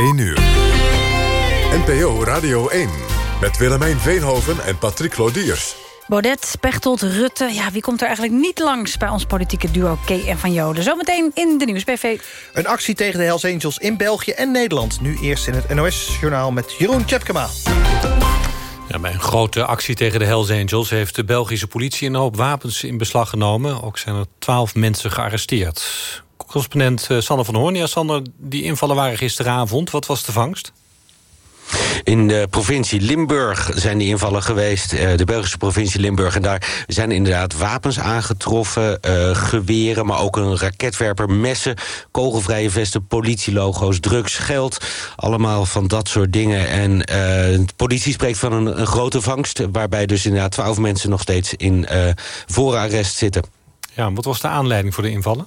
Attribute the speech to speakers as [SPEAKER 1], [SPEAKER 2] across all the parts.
[SPEAKER 1] 1 uur. NPO Radio 1 met Willemijn Veenhoven en Patrick Lodiers.
[SPEAKER 2] Baudet, Pechtold, Rutte. Ja, wie komt er eigenlijk niet langs bij ons politieke duo K en Van Joden? Zometeen in de Nieuwsbv.
[SPEAKER 3] Een actie tegen de Hells Angels in België en Nederland. Nu eerst in het NOS-journaal met Jeroen Tjepkema.
[SPEAKER 4] Ja, bij een grote actie tegen de Hells Angels... heeft de Belgische politie een hoop wapens in beslag genomen. Ook zijn er twaalf mensen gearresteerd. Correspondent eh, Sander van Hoorn. Ja, Sander, die invallen waren gisteravond. Wat was de vangst?
[SPEAKER 5] In de provincie Limburg zijn die invallen geweest. Eh, de Belgische provincie Limburg. En daar zijn inderdaad wapens aangetroffen. Uh, geweren, maar ook een raketwerper, messen... kogelvrije vesten, politielogo's, drugs, geld. Allemaal van dat soort dingen. En uh, de politie spreekt van een, een, grote vangst... waarbij dus inderdaad twaalf mensen nog steeds in voorarrest zitten.
[SPEAKER 4] Ja, wat was de aanleiding voor de invallen?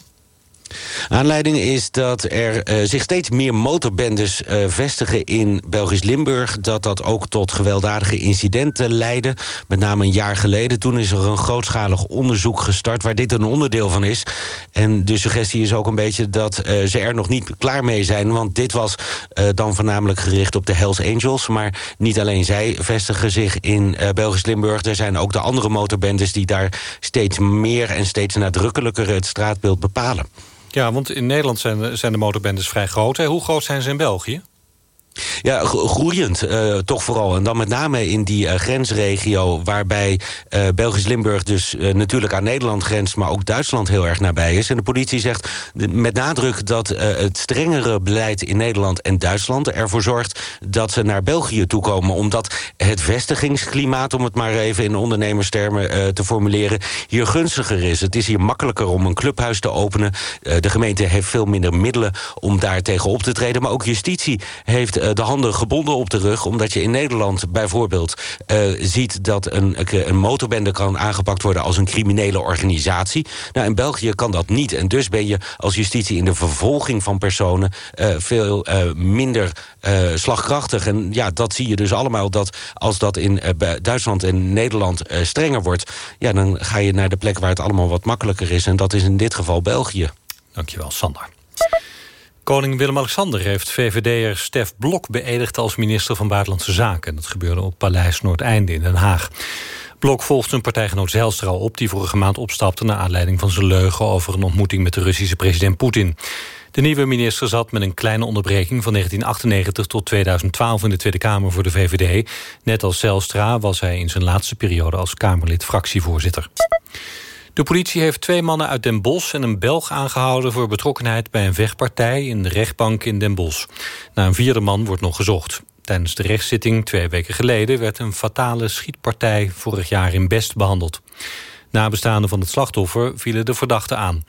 [SPEAKER 5] Aanleiding is dat er uh, zich steeds meer motorbendes uh, vestigen in Belgisch Limburg. Dat dat ook tot gewelddadige incidenten leidde. Met name een jaar geleden. Toen is er een grootschalig onderzoek gestart waar dit een onderdeel van is. En de suggestie is ook een beetje dat uh, ze er nog niet klaar mee zijn. Want dit was dan voornamelijk gericht op de Hells Angels. Maar niet alleen zij vestigen zich in Belgisch Limburg. Er zijn ook de andere motorbendes die daar steeds meer en steeds nadrukkelijker het straatbeeld bepalen.
[SPEAKER 4] Ja, want in Nederland zijn, zijn de motorbendes vrij groot. Hoe groot zijn ze in België?
[SPEAKER 5] Ja, groeiend uh, toch vooral. En dan met name in die uh, grensregio... waarbij uh, Belgisch Limburg dus natuurlijk aan Nederland grenst... maar ook Duitsland heel erg nabij is. En de politie zegt met nadruk dat het strengere beleid... in Nederland en Duitsland ervoor zorgt dat ze naar België toekomen. Omdat het vestigingsklimaat, om het maar even in ondernemerstermen te formuleren... hier gunstiger is. Het is hier makkelijker om een clubhuis te openen. de gemeente heeft veel minder middelen om daar tegen op te treden. Maar ook justitie heeft eh, de handen gebonden op de rug... omdat je in Nederland bijvoorbeeld uh, ziet dat een, een motorbende kan aangepakt worden... als een criminele organisatie. Nou, in België kan dat niet. En dus ben je als justitie in de vervolging van personen... Uh, veel minder slagkrachtig. En ja, dat zie je dus allemaal dat als dat in Duitsland en Nederland strenger wordt... ja, dan ga je naar de plek waar het allemaal wat makkelijker is. En dat is in dit geval België.
[SPEAKER 4] Dankjewel, Sander. Koning Willem-Alexander heeft VVD'er Stef Blok beëdigd... als minister van Buitenlandse Zaken. Dat gebeurde op Paleis Noordeinde in Den Haag. Blok volgt zijn partijgenoot Zijlstra op... die vorige maand opstapte naar aanleiding van zijn leugen... over een ontmoeting met de Russische president Poetin. De nieuwe minister zat met een kleine onderbreking... van 1998 tot 2012 in de Tweede Kamer voor de VVD. Net als Zijlstra was hij in zijn laatste periode... als Kamerlid fractievoorzitter. De politie heeft twee mannen uit Den Bosch en een Belg aangehouden... voor betrokkenheid bij een vechtpartij in de rechtbank in Den Bosch. Na een vierde man wordt nog gezocht. Tijdens de rechtszitting twee weken geleden... werd een fatale schietpartij vorig jaar in Best behandeld. Nabestaanden van het slachtoffer vielen de verdachte aan.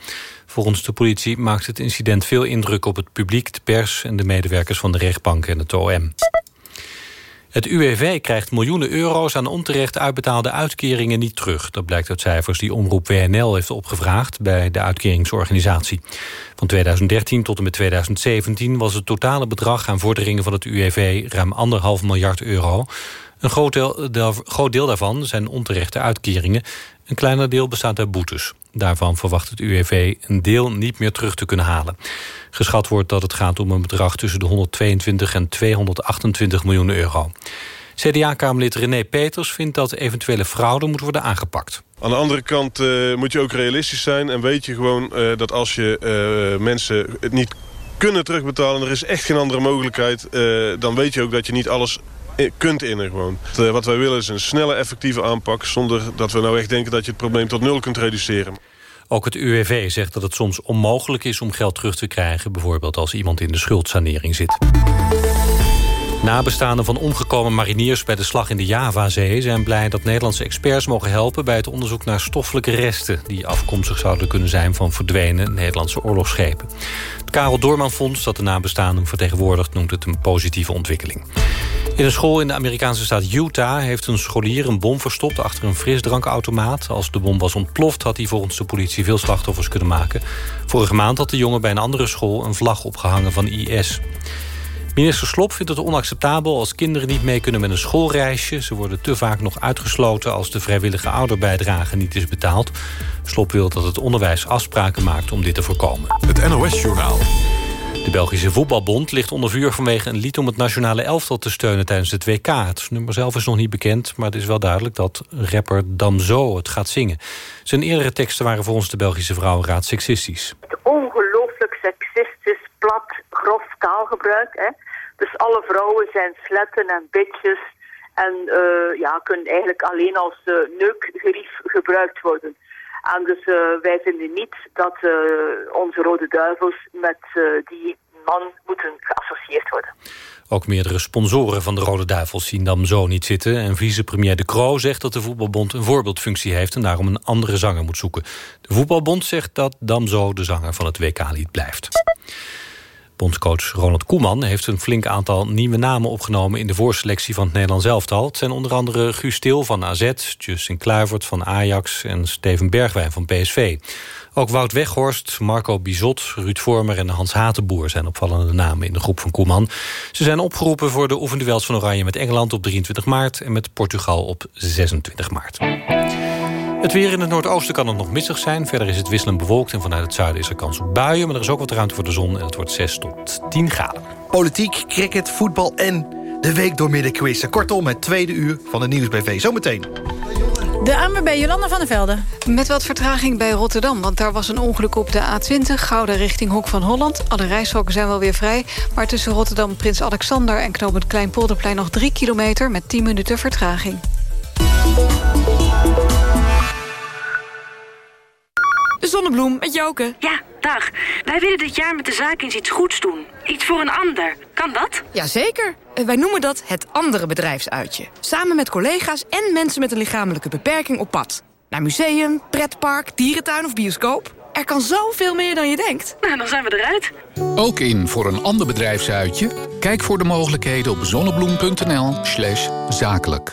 [SPEAKER 4] Volgens de politie maakt het incident veel indruk op het publiek... de pers en de medewerkers van de rechtbank en het OM. Het UWV krijgt miljoenen euro's aan onterecht uitbetaalde uitkeringen niet terug. Dat blijkt uit cijfers die Omroep WNL heeft opgevraagd bij de uitkeringsorganisatie. Van 2013 tot en met 2017 was het totale bedrag aan vorderingen van het UWV ruim anderhalf miljard euro. Een groot deel, groot deel daarvan zijn onterechte uitkeringen. Een kleiner deel bestaat uit boetes. Daarvan verwacht het UWV een deel niet meer terug te kunnen halen. Geschat wordt dat het gaat om een bedrag tussen de 122 en 228 miljoen euro. CDA-kamerlid René Peters vindt dat eventuele fraude moet worden aangepakt.
[SPEAKER 6] Aan de andere kant uh, moet je ook realistisch zijn en weet je gewoon uh, dat als je uh, mensen het niet kunnen terugbetalen... er is echt geen andere mogelijkheid, dan weet je ook dat je niet alles kunt innen gewoon. Wat wij willen is een snelle, effectieve aanpak... zonder dat we nou echt denken dat je het probleem tot nul kunt reduceren.
[SPEAKER 4] Ook het UWV zegt dat het soms onmogelijk is om geld terug te krijgen... bijvoorbeeld als iemand in de schuldsanering zit. Nabestaanden van omgekomen mariniers bij de slag in de Javazee... zijn blij dat Nederlandse experts mogen helpen... bij het onderzoek naar stoffelijke resten... die afkomstig zouden kunnen zijn van verdwenen Nederlandse oorlogsschepen. Het Karel Doorman Fonds dat de nabestaanden vertegenwoordigt... noemt het een positieve ontwikkeling. In een school in de Amerikaanse staat Utah... heeft een scholier een bom verstopt achter een frisdrankautomaat. Als de bom was ontploft had hij volgens de politie veel slachtoffers kunnen maken. Vorige maand had de jongen bij een andere school... een vlag opgehangen van IS. Minister Slop vindt het onacceptabel als kinderen niet mee kunnen met een schoolreisje. Ze worden te vaak nog uitgesloten als de vrijwillige ouderbijdrage niet is betaald. Slop wil dat het onderwijs afspraken maakt om dit te voorkomen.
[SPEAKER 1] Het NOS-journaal.
[SPEAKER 4] De Belgische Voetbalbond ligt onder vuur vanwege een lied... om het nationale elftal te steunen tijdens het WK. Het nummer zelf is nog niet bekend, maar het is wel duidelijk... dat rapper Damso het gaat zingen. Zijn eerdere teksten waren volgens de Belgische Vrouwenraad seksistisch.
[SPEAKER 7] Plat, grof taalgebruik. Hè? Dus alle vrouwen zijn sletten en bitches... en uh, ja, kunnen eigenlijk alleen als uh, neukgerief gebruikt worden. En dus uh, wij vinden niet dat onze Rode Duivels met die man moeten geassocieerd worden.
[SPEAKER 4] Ook meerdere sponsoren van de Rode Duivels zien dan zo niet zitten. En vicepremier De Croo zegt dat de voetbalbond een voorbeeldfunctie heeft... en daarom een andere zanger moet zoeken. De voetbalbond zegt dat Damzo de zanger van het WK-lied blijft. Bondscoach Ronald Koeman heeft een flink aantal nieuwe namen opgenomen... in de voorselectie van het Nederlands elftal. Het zijn onder andere Guus Til van AZ, Justin Kluivert van Ajax... en Steven Bergwijn van PSV. Ook Wout Weghorst, Marco Bizot, Ruud Vormer en Hans Hatenboer... zijn opvallende namen in de groep van Koeman. Ze zijn opgeroepen voor de oefenduels van Oranje met Engeland op 23 maart... en met Portugal op 26 maart. Het weer in het noordoosten kan het nog missig zijn. Verder is het wisselend bewolkt en vanuit het zuiden is er kans op buien. Maar er is ook wat ruimte voor de zon en het wordt 6 tot 10 graden.
[SPEAKER 3] Politiek, cricket, voetbal en de week door middenquiz. Kortom, het tweede uur van de Nieuwsbv. Zometeen.
[SPEAKER 2] De ANWB Jolanda van der Velde.
[SPEAKER 8] Met wat vertraging bij Rotterdam, want daar was een ongeluk op de A20... Gouden richting Hoek van Holland. Alle reishokken zijn wel weer vrij. Maar tussen Rotterdam, Prins Alexander en Knopend Kleinpolderplein... nog 3 kilometer met 10 minuten vertraging.
[SPEAKER 9] Zonnebloem, met Joke.
[SPEAKER 10] Ja, dag. Wij willen dit jaar met de zaak eens iets goeds doen. Iets voor een ander. Kan dat?
[SPEAKER 9] Jazeker. Wij noemen dat het andere bedrijfsuitje. Samen met collega's en mensen met een lichamelijke beperking op pad. Naar museum, pretpark, dierentuin of bioscoop. Er kan zoveel meer dan je denkt.
[SPEAKER 10] Nou, dan zijn we eruit.
[SPEAKER 11] Ook in voor een ander bedrijfsuitje? Kijk voor de mogelijkheden op zonnebloem.nl slash zakelijk.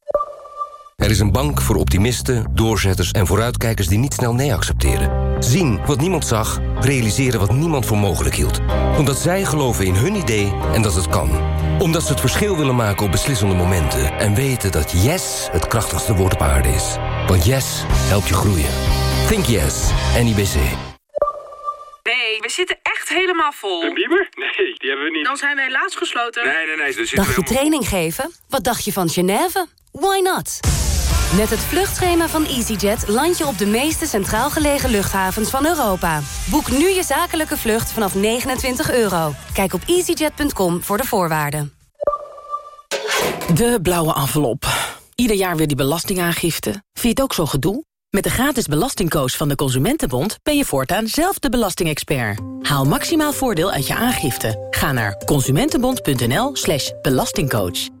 [SPEAKER 12] Er is een bank voor optimisten, doorzetters en vooruitkijkers die niet snel nee accepteren. Zien wat niemand zag, realiseren wat niemand voor mogelijk hield. Omdat zij geloven in hun idee en dat het kan. Omdat ze het verschil willen maken op beslissende momenten. En weten dat yes het krachtigste woord op aarde is. Want yes helpt je groeien. Think yes, NIBC.
[SPEAKER 10] Nee, we zitten echt helemaal vol.
[SPEAKER 13] Een bieber? Nee, die hebben we niet.
[SPEAKER 10] Dan zijn we helaas gesloten.
[SPEAKER 13] Nee, nee, nee. Dus
[SPEAKER 14] Dacht je training geven? Wat dacht je van Genève? Why not? Met het vluchtschema van EasyJet land je op de meeste centraal gelegen luchthavens van Europa. Boek nu je zakelijke vlucht vanaf 29 euro. Kijk op easyjet.com voor de voorwaarden.
[SPEAKER 15] De blauwe envelop. Ieder jaar weer die belastingaangifte. Vind je het ook zo gedoe? Met de gratis belastingcoach van de Consumentenbond ben je voortaan zelf de belastingexpert. Haal maximaal voordeel uit je aangifte. Ga naar consumentenbond.nl slash belastingcoach.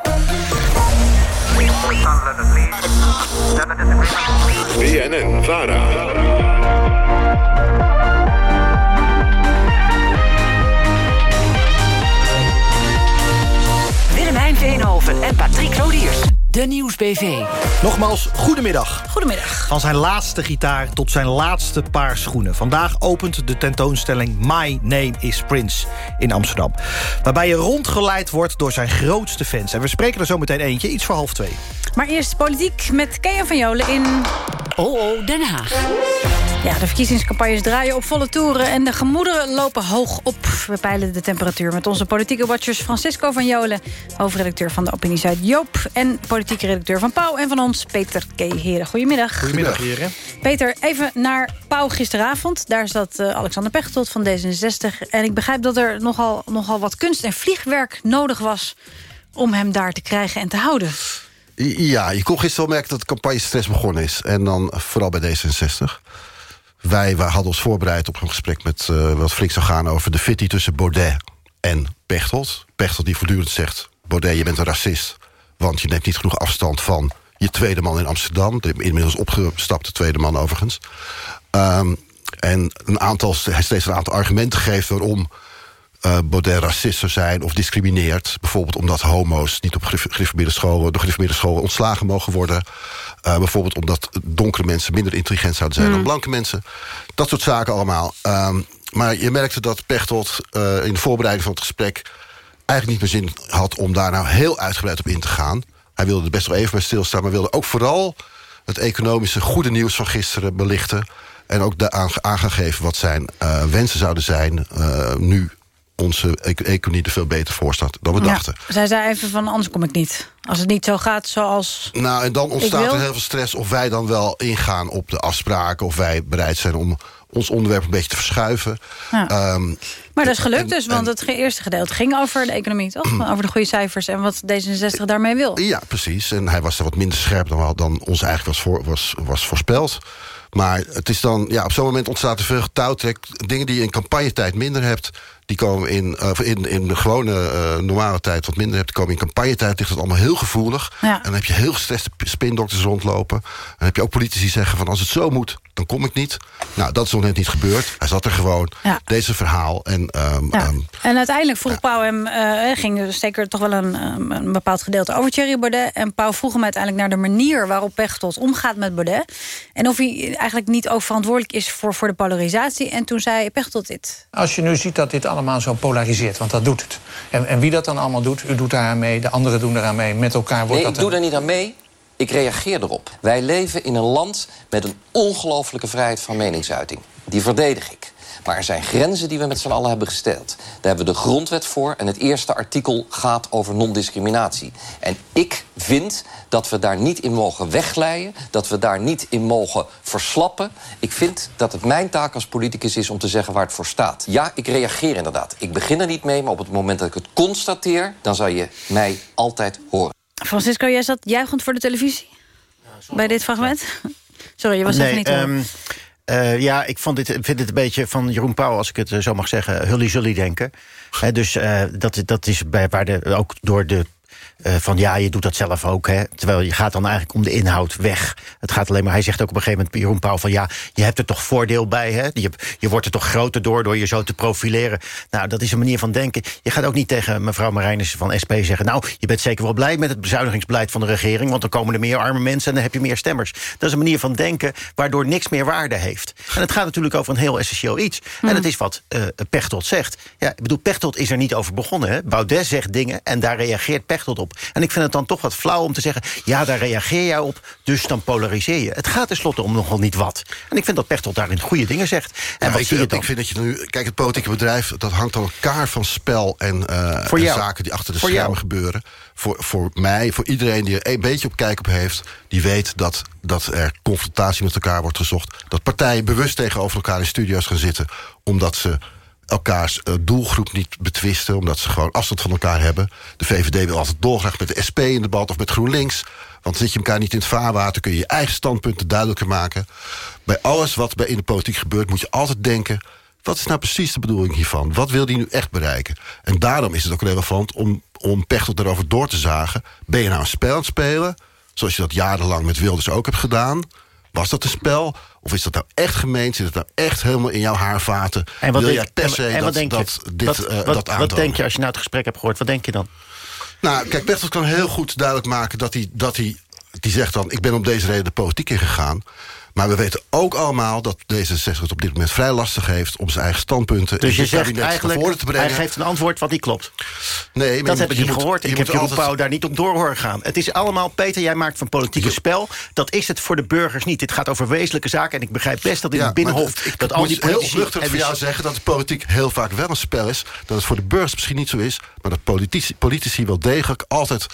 [SPEAKER 1] BNN Vara.
[SPEAKER 10] Willemijn Veenhoven en Patrick Lodiers.
[SPEAKER 15] De Nieuwsbv.
[SPEAKER 3] Nogmaals, goedemiddag.
[SPEAKER 2] Goedemiddag.
[SPEAKER 3] Van zijn laatste gitaar tot zijn laatste paar schoenen. Vandaag opent de tentoonstelling My Name is Prince in Amsterdam. Waarbij je rondgeleid wordt door zijn grootste fans. En we spreken er zo meteen eentje, iets voor half twee.
[SPEAKER 2] Maar eerst politiek met Kea van Jolen in...
[SPEAKER 15] Oh, oh, Den Haag.
[SPEAKER 2] Ja, de verkiezingscampagnes draaien op volle toeren... en de gemoederen lopen hoog op. We peilen de temperatuur met onze politieke watchers... Francisco van Jolen, hoofdredacteur van de Opinie Zuid Joop... en politieke redacteur van Pauw en van ons Peter K. Heren. Goedemiddag.
[SPEAKER 3] Goedemiddag, heren.
[SPEAKER 2] Peter, even naar Pauw gisteravond. Daar zat uh, Alexander Pechtold van D66. En ik begrijp dat er nogal, nogal wat kunst en vliegwerk nodig was... om hem daar te krijgen en te houden.
[SPEAKER 16] Ja, je kon gisteren wel merken dat de campagne stress begonnen is. En dan vooral bij D66. Wij, wij hadden ons voorbereid op een gesprek met uh, wat flink zou gaan... over de fitty tussen Baudet en Pechtold. Pechtold die voortdurend zegt... Baudet, je bent een racist. Want je neemt niet genoeg afstand van je tweede man in Amsterdam. De inmiddels opgestapte tweede man overigens. Ehm, en een aantal, hij steeds een aantal argumenten geeft waarom uh, Baudet racist zou zijn of discrimineert. Bijvoorbeeld omdat homo's niet op gereformeerde scholen, de gereformeerde scholen ontslagen mogen worden. Uh, bijvoorbeeld omdat donkere mensen minder intelligent zouden zijn
[SPEAKER 2] Hmm.
[SPEAKER 16] dan blanke mensen. Dat soort zaken allemaal. Um, maar je merkte dat Pechtold uh, in de voorbereiding van het gesprek... eigenlijk niet meer zin had om daar nou heel uitgebreid op in te gaan. Hij wilde er best wel even bij stilstaan... maar wilde ook vooral het economische goede nieuws van gisteren belichten... en ook aan, aan gaan geven wat zijn uh, wensen zouden zijn... Uh, nu onze economie er veel beter voor staat dan we
[SPEAKER 2] Ja.
[SPEAKER 16] dachten.
[SPEAKER 2] Zij zei even van, anders kom ik niet. Als het niet zo gaat zoals
[SPEAKER 16] Nou, en dan ontstaat er heel veel stress of wij dan wel ingaan op de afspraken... of wij bereid zijn om ons onderwerp een beetje te verschuiven.
[SPEAKER 2] Ja.
[SPEAKER 16] Ehm,
[SPEAKER 2] Maar dat is gelukt
[SPEAKER 16] en-
[SPEAKER 2] dus, want het eerste gedeelte ging over de economie, toch? over de goede cijfers en wat D66 daarmee wil.
[SPEAKER 16] Ja, precies. En hij was er wat minder scherp dan, dan ons eigenlijk was, voor, was, was voorspeld. Maar het is dan, ja, op zo'n moment ontstaat er veel getouwtrek. Dingen die je in campagnetijd minder hebt... die komen in, uh, in, in de gewone uh, normale tijd wat minder hebt... die komen in campagnetijd, ligt het allemaal heel gevoelig.
[SPEAKER 2] Ja.
[SPEAKER 16] En dan heb je heel gestreste spindokters rondlopen. En dan heb je ook politici zeggen van... als het zo moet, dan kom ik niet. Nou, dat is nog net niet gebeurd. Hij zat er gewoon.
[SPEAKER 2] Ja.
[SPEAKER 16] Deze verhaal. En, um,
[SPEAKER 2] Ja.
[SPEAKER 16] um,
[SPEAKER 2] En uiteindelijk vroeg Pauw hem, eh, ging zeker toch wel een, um, een bepaald gedeelte over Thierry Baudet. En Pauw vroeg hem uiteindelijk naar de manier waarop Pechtold omgaat met Baudet. En of hij eigenlijk niet ook verantwoordelijk is voor, voor de polarisatie. En toen zei Pechtold dit.
[SPEAKER 17] Als je nu ziet dat dit allemaal zo polariseert, want dat doet het. En, en wie dat dan allemaal doet, u doet daaraan mee, de anderen doen eraan mee, met elkaar wordt
[SPEAKER 11] Nee,
[SPEAKER 17] dat...
[SPEAKER 11] ik doe daar niet aan mee. Ik reageer erop. Wij leven in een land met een ongelofelijke vrijheid van meningsuiting. Die verdedig ik. Maar er zijn grenzen die we met z'n allen hebben gesteld. Daar hebben we de grondwet voor. En het eerste artikel gaat over non-discriminatie. En ik vind dat we daar niet in mogen wegglijden. Dat we daar niet in mogen verslappen. Ik vind dat het mijn taak als politicus is om te zeggen waar het voor staat. Ja, ik reageer inderdaad. Ik begin er niet mee, maar op het moment dat ik het constateer... dan zal je mij altijd horen.
[SPEAKER 2] Francisco, jij zat juichend voor de televisie? Bij dit fragment? Sorry, je was even niet hoor.
[SPEAKER 18] Eh, ja, ik vond dit, vind dit een beetje van Jeroen Pauw, als ik het eh, zo mag zeggen, hully-zully denken. Dus eh, dat, dat is bij, waar de, ook door de. Eh, van ja, je doet dat zelf ook. Hè, terwijl je gaat dan eigenlijk om de inhoud weg. Het gaat alleen maar. Hij zegt ook op een gegeven moment, Jeroen Pauw, van ja, je hebt er toch voordeel bij. Hè? Je, je wordt er toch groter door door je zo te profileren. Nou, dat is een manier van denken. Je gaat ook niet tegen mevrouw Marijnissen van SP zeggen. Nou, je bent zeker wel blij met het bezuinigingsbeleid van de regering. Want dan komen er meer arme mensen en dan heb je meer stemmers. Dat is een manier van denken waardoor niks meer waarde heeft. En het gaat natuurlijk over een heel essentieel iets. En dat is wat eh Pechtold zegt. Ja, ik bedoel, Pechtold is er niet over begonnen. Hè? Baudet zegt dingen en daar reageert Pechtold op. En ik vind het dan toch wat flauw om te zeggen... ja, daar reageer jij op, dus dan polariseer je. Het gaat tenslotte om nogal niet wat. En ik vind dat Pechtold daarin goede dingen zegt. En
[SPEAKER 16] Ja,
[SPEAKER 18] wat
[SPEAKER 16] ik,
[SPEAKER 18] zie je
[SPEAKER 16] ik
[SPEAKER 18] dan?
[SPEAKER 16] vind dat je nu... Kijk, het politieke bedrijf, dat hangt aan elkaar van spel... en,
[SPEAKER 18] jou.
[SPEAKER 16] zaken die achter de
[SPEAKER 18] Voor
[SPEAKER 16] schermen
[SPEAKER 18] jou.
[SPEAKER 16] gebeuren. Voor, voor mij, voor iedereen die er een beetje op kijk op heeft... die weet dat, dat er confrontatie met elkaar wordt gezocht. Dat partijen bewust tegenover elkaar in studio's gaan zitten... omdat ze elkaars eh, doelgroep niet betwisten... omdat ze gewoon afstand van elkaar hebben. De VVD wil altijd dolgraag met de SP in debat of met GroenLinks... Want zit je elkaar niet in het vaarwater... kun je je eigen standpunten duidelijker maken. Bij alles wat bij in de politiek gebeurt... moet je altijd denken... wat is nou precies de bedoeling hiervan? Wat wil die nu echt bereiken? En daarom is het ook relevant om, om Pechtold erover door te zagen. Ben je nou een spel aan het spelen? Zoals je dat jarenlang met Wilders ook hebt gedaan. Was dat een spel? Of is dat nou echt gemeend? Zit het nou echt helemaal in jouw haarvaten?
[SPEAKER 18] En wat
[SPEAKER 16] wil
[SPEAKER 18] denk,
[SPEAKER 16] jij per se
[SPEAKER 18] en
[SPEAKER 16] dat,
[SPEAKER 18] denk je?
[SPEAKER 16] dat, dit,
[SPEAKER 18] wat,
[SPEAKER 16] eh,
[SPEAKER 18] wat,
[SPEAKER 16] dat
[SPEAKER 18] wat
[SPEAKER 16] aantonen?
[SPEAKER 18] denk je als je nou het gesprek hebt gehoord? Wat denk je dan?
[SPEAKER 16] Nou, kijk, Pechtold kan heel goed duidelijk maken dat hij, dat hij... Die zegt dan, ik ben om deze reden de politiek ingegaan. Maar we weten ook allemaal dat D66 het op dit moment vrij lastig heeft... om zijn eigen standpunten
[SPEAKER 18] Dus
[SPEAKER 16] in
[SPEAKER 18] je
[SPEAKER 16] het
[SPEAKER 18] zegt eigenlijk,
[SPEAKER 16] te brengen.
[SPEAKER 18] hij geeft een antwoord wat niet klopt.
[SPEAKER 16] Nee, maar
[SPEAKER 18] dat
[SPEAKER 16] je
[SPEAKER 18] heb ik
[SPEAKER 16] je
[SPEAKER 18] niet
[SPEAKER 16] moet-
[SPEAKER 18] gehoord. Ik heb Jeroen
[SPEAKER 16] altijd-
[SPEAKER 18] Pauw daar niet op door horen gaan. Het is allemaal, Peter, jij maakt van politiek een spel. Dat is het voor de burgers niet. Dit gaat over wezenlijke zaken. En ik begrijp best dat in
[SPEAKER 16] Ja,
[SPEAKER 18] het Binnenhof...
[SPEAKER 16] ik
[SPEAKER 18] dat al die
[SPEAKER 16] heel
[SPEAKER 18] en
[SPEAKER 16] voor jou zeggen dat de politiek heel vaak wel een spel is. Dat het voor de burgers misschien niet zo is. Maar dat politici, politici wel degelijk altijd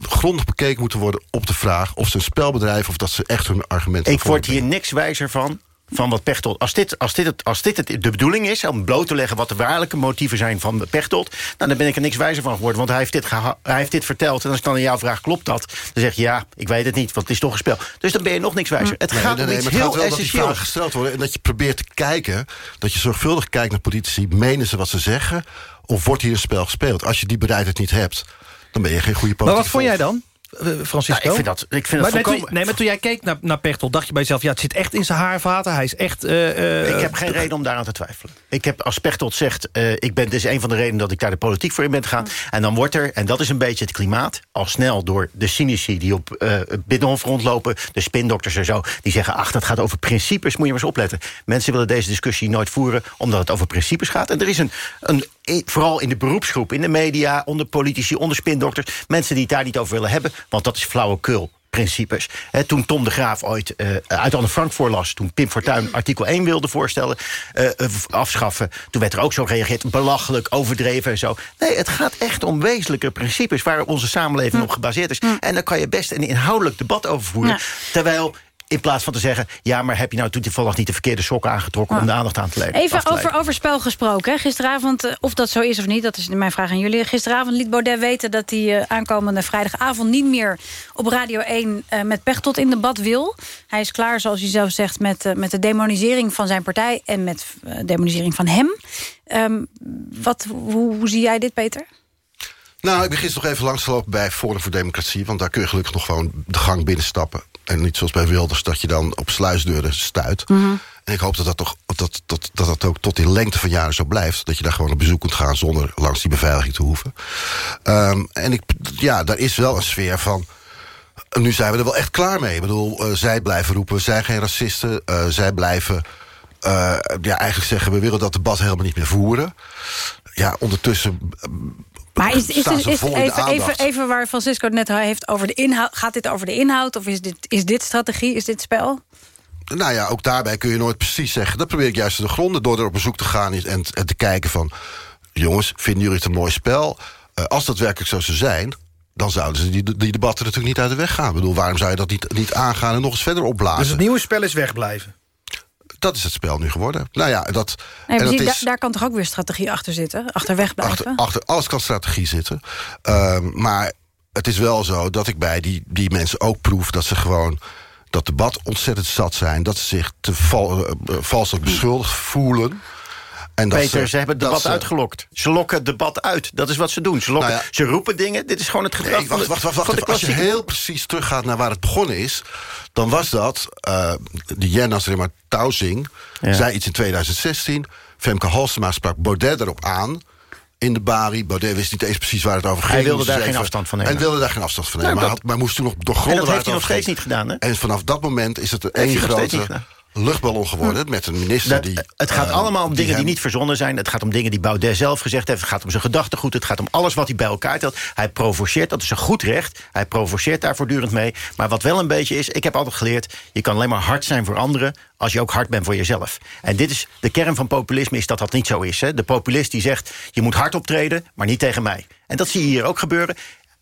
[SPEAKER 16] grondig bekeken moeten worden op de vraag... of ze een spel bedrijven of dat ze echt hun argumenten...
[SPEAKER 18] Ik word hier niks wijzer van. Van wat Pechtold. Als dit, als, dit het, als dit het de bedoeling is, om bloot te leggen wat de waarlijke motieven zijn van Pechtold, nou, dan ben ik er niks wijzer van geworden. Want hij heeft dit, hij heeft dit verteld. En als ik dan aan jou vraag, klopt dat? Dan zeg je ja, ik weet het niet, want het is toch een spel. Dus dan ben je nog niks wijzer. Het
[SPEAKER 16] Nee,
[SPEAKER 18] gaat
[SPEAKER 16] nee,
[SPEAKER 18] om iets heel
[SPEAKER 16] dat die vragen gesteld worden... en dat je probeert te kijken, dat je zorgvuldig kijkt naar politici... menen ze wat ze zeggen, of wordt hier een spel gespeeld? Als je die bereidheid niet hebt, dan ben je geen goede politiek.
[SPEAKER 3] Maar wat vond jij dan? eh, Francisco?
[SPEAKER 18] Ja, ik vind dat- ik vind dat
[SPEAKER 3] maar, nee,
[SPEAKER 18] volkomen-
[SPEAKER 3] toen, nee, maar toen jij keek naar, naar Pechtel, dacht je bij jezelf... ja, het zit echt in zijn haarvaten, hij is echt... eh, eh,
[SPEAKER 18] ik heb geen reden om daaraan te twijfelen. Ik heb, als Pechtold zegt, eh, ik ben, dit is een van de redenen dat ik daar de politiek voor in ben gegaan. En dan wordt er, en dat is een beetje het klimaat, al snel door de cynici die op eh het Binnenhof rondlopen, de spindokters en zo, die zeggen, ach, dat gaat over principes, moet je maar eens opletten. Mensen willen deze discussie nooit voeren, omdat het over principes gaat. En er is een, een vooral in de beroepsgroep, in de media, onder politici, onder spindokters, mensen die het daar niet over willen hebben, want dat is flauwekul principes. Toen Tom de Graaf ooit eh, uit Anne Frank voorlas... toen Pim Fortuyn artikel 1 wilde voorstellen, eh, eh, afschaffen... toen werd er ook zo gereageerd, belachelijk, overdreven en zo. Nee, het gaat echt om wezenlijke principes... waar onze samenleving op gebaseerd is. En daar kan je best een inhoudelijk debat over voeren.
[SPEAKER 2] Ja.
[SPEAKER 18] Terwijl... In plaats van te zeggen, ja, maar heb je nou toevallig niet de verkeerde sokken aangetrokken om de aandacht aan te leveren? af
[SPEAKER 2] Even
[SPEAKER 18] te
[SPEAKER 2] over, over spel gesproken. Hè. Gisteravond, eh, of dat zo is of niet, dat is mijn vraag aan jullie. Gisteravond liet Baudet weten dat hij eh, aankomende vrijdagavond... niet meer op Radio 1 eh, met Pechtold in debat wil. Hij is klaar, zoals hij zelf zegt, met, met de demonisering van zijn partij... en met demonisering van hem. Ehm, wat, hoe, hoe zie jij dit, Peter?
[SPEAKER 16] Nou, ik ben gisteren nog even langsgelopen bij Forum voor Democratie... want daar kun je gelukkig nog gewoon de gang binnenstappen. En niet zoals bij Wilders, dat je dan op sluisdeuren stuit. En ik hoop dat dat, toch, dat, dat, dat dat ook tot in lengte van jaren zo blijft. Dat je daar gewoon op bezoek kunt gaan zonder langs die beveiliging te hoeven. Ehm, en ik, ja, daar is wel een sfeer van... Nu zijn we er wel echt klaar mee. Ik bedoel, eh, zij blijven roepen, we zijn geen racisten. Eh, zij blijven eh, ja, eigenlijk zeggen... we willen dat debat helemaal niet meer voeren. Ja, ondertussen
[SPEAKER 2] Maar is, is, is, even, even,
[SPEAKER 16] aandacht.
[SPEAKER 2] even waar Francisco het net heeft over de inhoud... gaat dit over de inhoud of is dit, is dit strategie, is dit spel?
[SPEAKER 16] Nou ja, ook daarbij kun je nooit precies zeggen. Dat probeer ik juist te de gronden door er op bezoek te gaan... en, en te kijken van... jongens, vinden jullie het een mooi spel? Eh, als dat werkelijk zo zou zijn... dan zouden ze die, die debatten natuurlijk niet uit de weg gaan. Ik bedoel, waarom zou je dat niet, niet aangaan en nog eens verder opblazen?
[SPEAKER 3] Dus het nieuwe spel is wegblijven.
[SPEAKER 16] Dat is het spel nu geworden. Nou ja, dat,
[SPEAKER 2] Nee,
[SPEAKER 16] en dat is...
[SPEAKER 2] daar, daar kan toch ook weer strategie achter zitten? Achter wegblijven?
[SPEAKER 16] achter, achter alles kan strategie zitten. Ehm, maar het is wel zo dat ik bij die, die mensen ook proef... dat ze gewoon dat debat ontzettend zat zijn. Dat ze zich te val, valselijk beschuldigd voelen. En dat
[SPEAKER 18] Peter, ze, hebben het
[SPEAKER 16] dat
[SPEAKER 18] debat
[SPEAKER 16] ze-
[SPEAKER 18] uitgelokt. Ze lokken het debat uit. Dat is wat ze doen. Ze, lokken,
[SPEAKER 16] Nou ja.
[SPEAKER 18] ze roepen dingen. Dit is gewoon het gedrag
[SPEAKER 16] Nee, wacht, wacht, wacht, wacht. Als je heel precies teruggaat naar waar het begonnen is... dan was dat, uh, die Jennas Rimmer Tausing...
[SPEAKER 18] Ja.
[SPEAKER 16] zei iets in 2016. Femke Halsema sprak Baudet erop aan... In de Bari. Baudet wist niet eens precies waar het over ging.
[SPEAKER 18] Hij wilde
[SPEAKER 16] Moest
[SPEAKER 18] daar
[SPEAKER 16] dus
[SPEAKER 18] geen afstand van nemen.
[SPEAKER 16] En wilde daar geen afstand van nemen. maar,
[SPEAKER 18] dat-
[SPEAKER 16] had, maar moest toen nog
[SPEAKER 18] En
[SPEAKER 16] doorgronden
[SPEAKER 18] dat
[SPEAKER 16] waar
[SPEAKER 18] heeft hij nog steeds niet gedaan, hè?
[SPEAKER 16] En vanaf dat moment is het een grote luchtballon geworden... met een minister
[SPEAKER 18] Dat-
[SPEAKER 16] die...
[SPEAKER 18] het gaat
[SPEAKER 16] eh,
[SPEAKER 18] allemaal om dingen die niet verzonnen zijn. Het gaat om dingen die Baudet zelf gezegd heeft. Het gaat om zijn gedachtegoed. Het gaat om alles wat hij bij elkaar telt. Hij provoceert, dat is een goed recht. Hij provoceert daar voortdurend mee. Maar wat wel een beetje is, ik heb altijd geleerd... je kan alleen maar hard zijn voor anderen... als je ook hard bent voor jezelf. En dit is de kern van populisme is dat dat niet zo is. Hè? De populist die zegt, je moet hard optreden, maar niet tegen mij. En dat zie je hier ook gebeuren.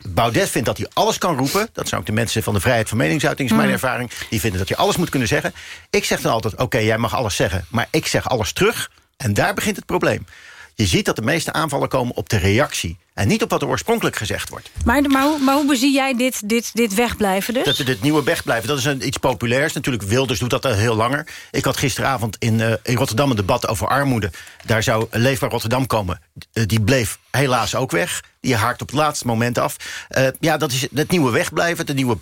[SPEAKER 18] Baudet vindt dat hij alles kan roepen. Dat zijn ook de mensen van de vrijheid van meningsuiting, is mijn ervaring. Die vinden dat je alles moet kunnen zeggen. Ik zeg dan altijd, oké, jij mag alles zeggen. Maar ik zeg alles terug. En daar begint het probleem. Je ziet dat de meeste aanvallen komen op de reactie. En niet op wat er oorspronkelijk gezegd wordt.
[SPEAKER 2] Maar, maar, hoe, maar hoe bezie jij dit, dit, dit wegblijven dus?
[SPEAKER 18] Dat dit nieuwe wegblijven, dat is een, iets populairs. Natuurlijk, Wilders doet dat al heel langer. Ik had gisteravond in, eh, in Rotterdam een debat over armoede. Daar zou Leefbaar Rotterdam komen. Eh, die bleef helaas ook weg. Die haakt op het laatste moment af. Eh, ja, dat is het nieuwe wegblijven, de nieuwe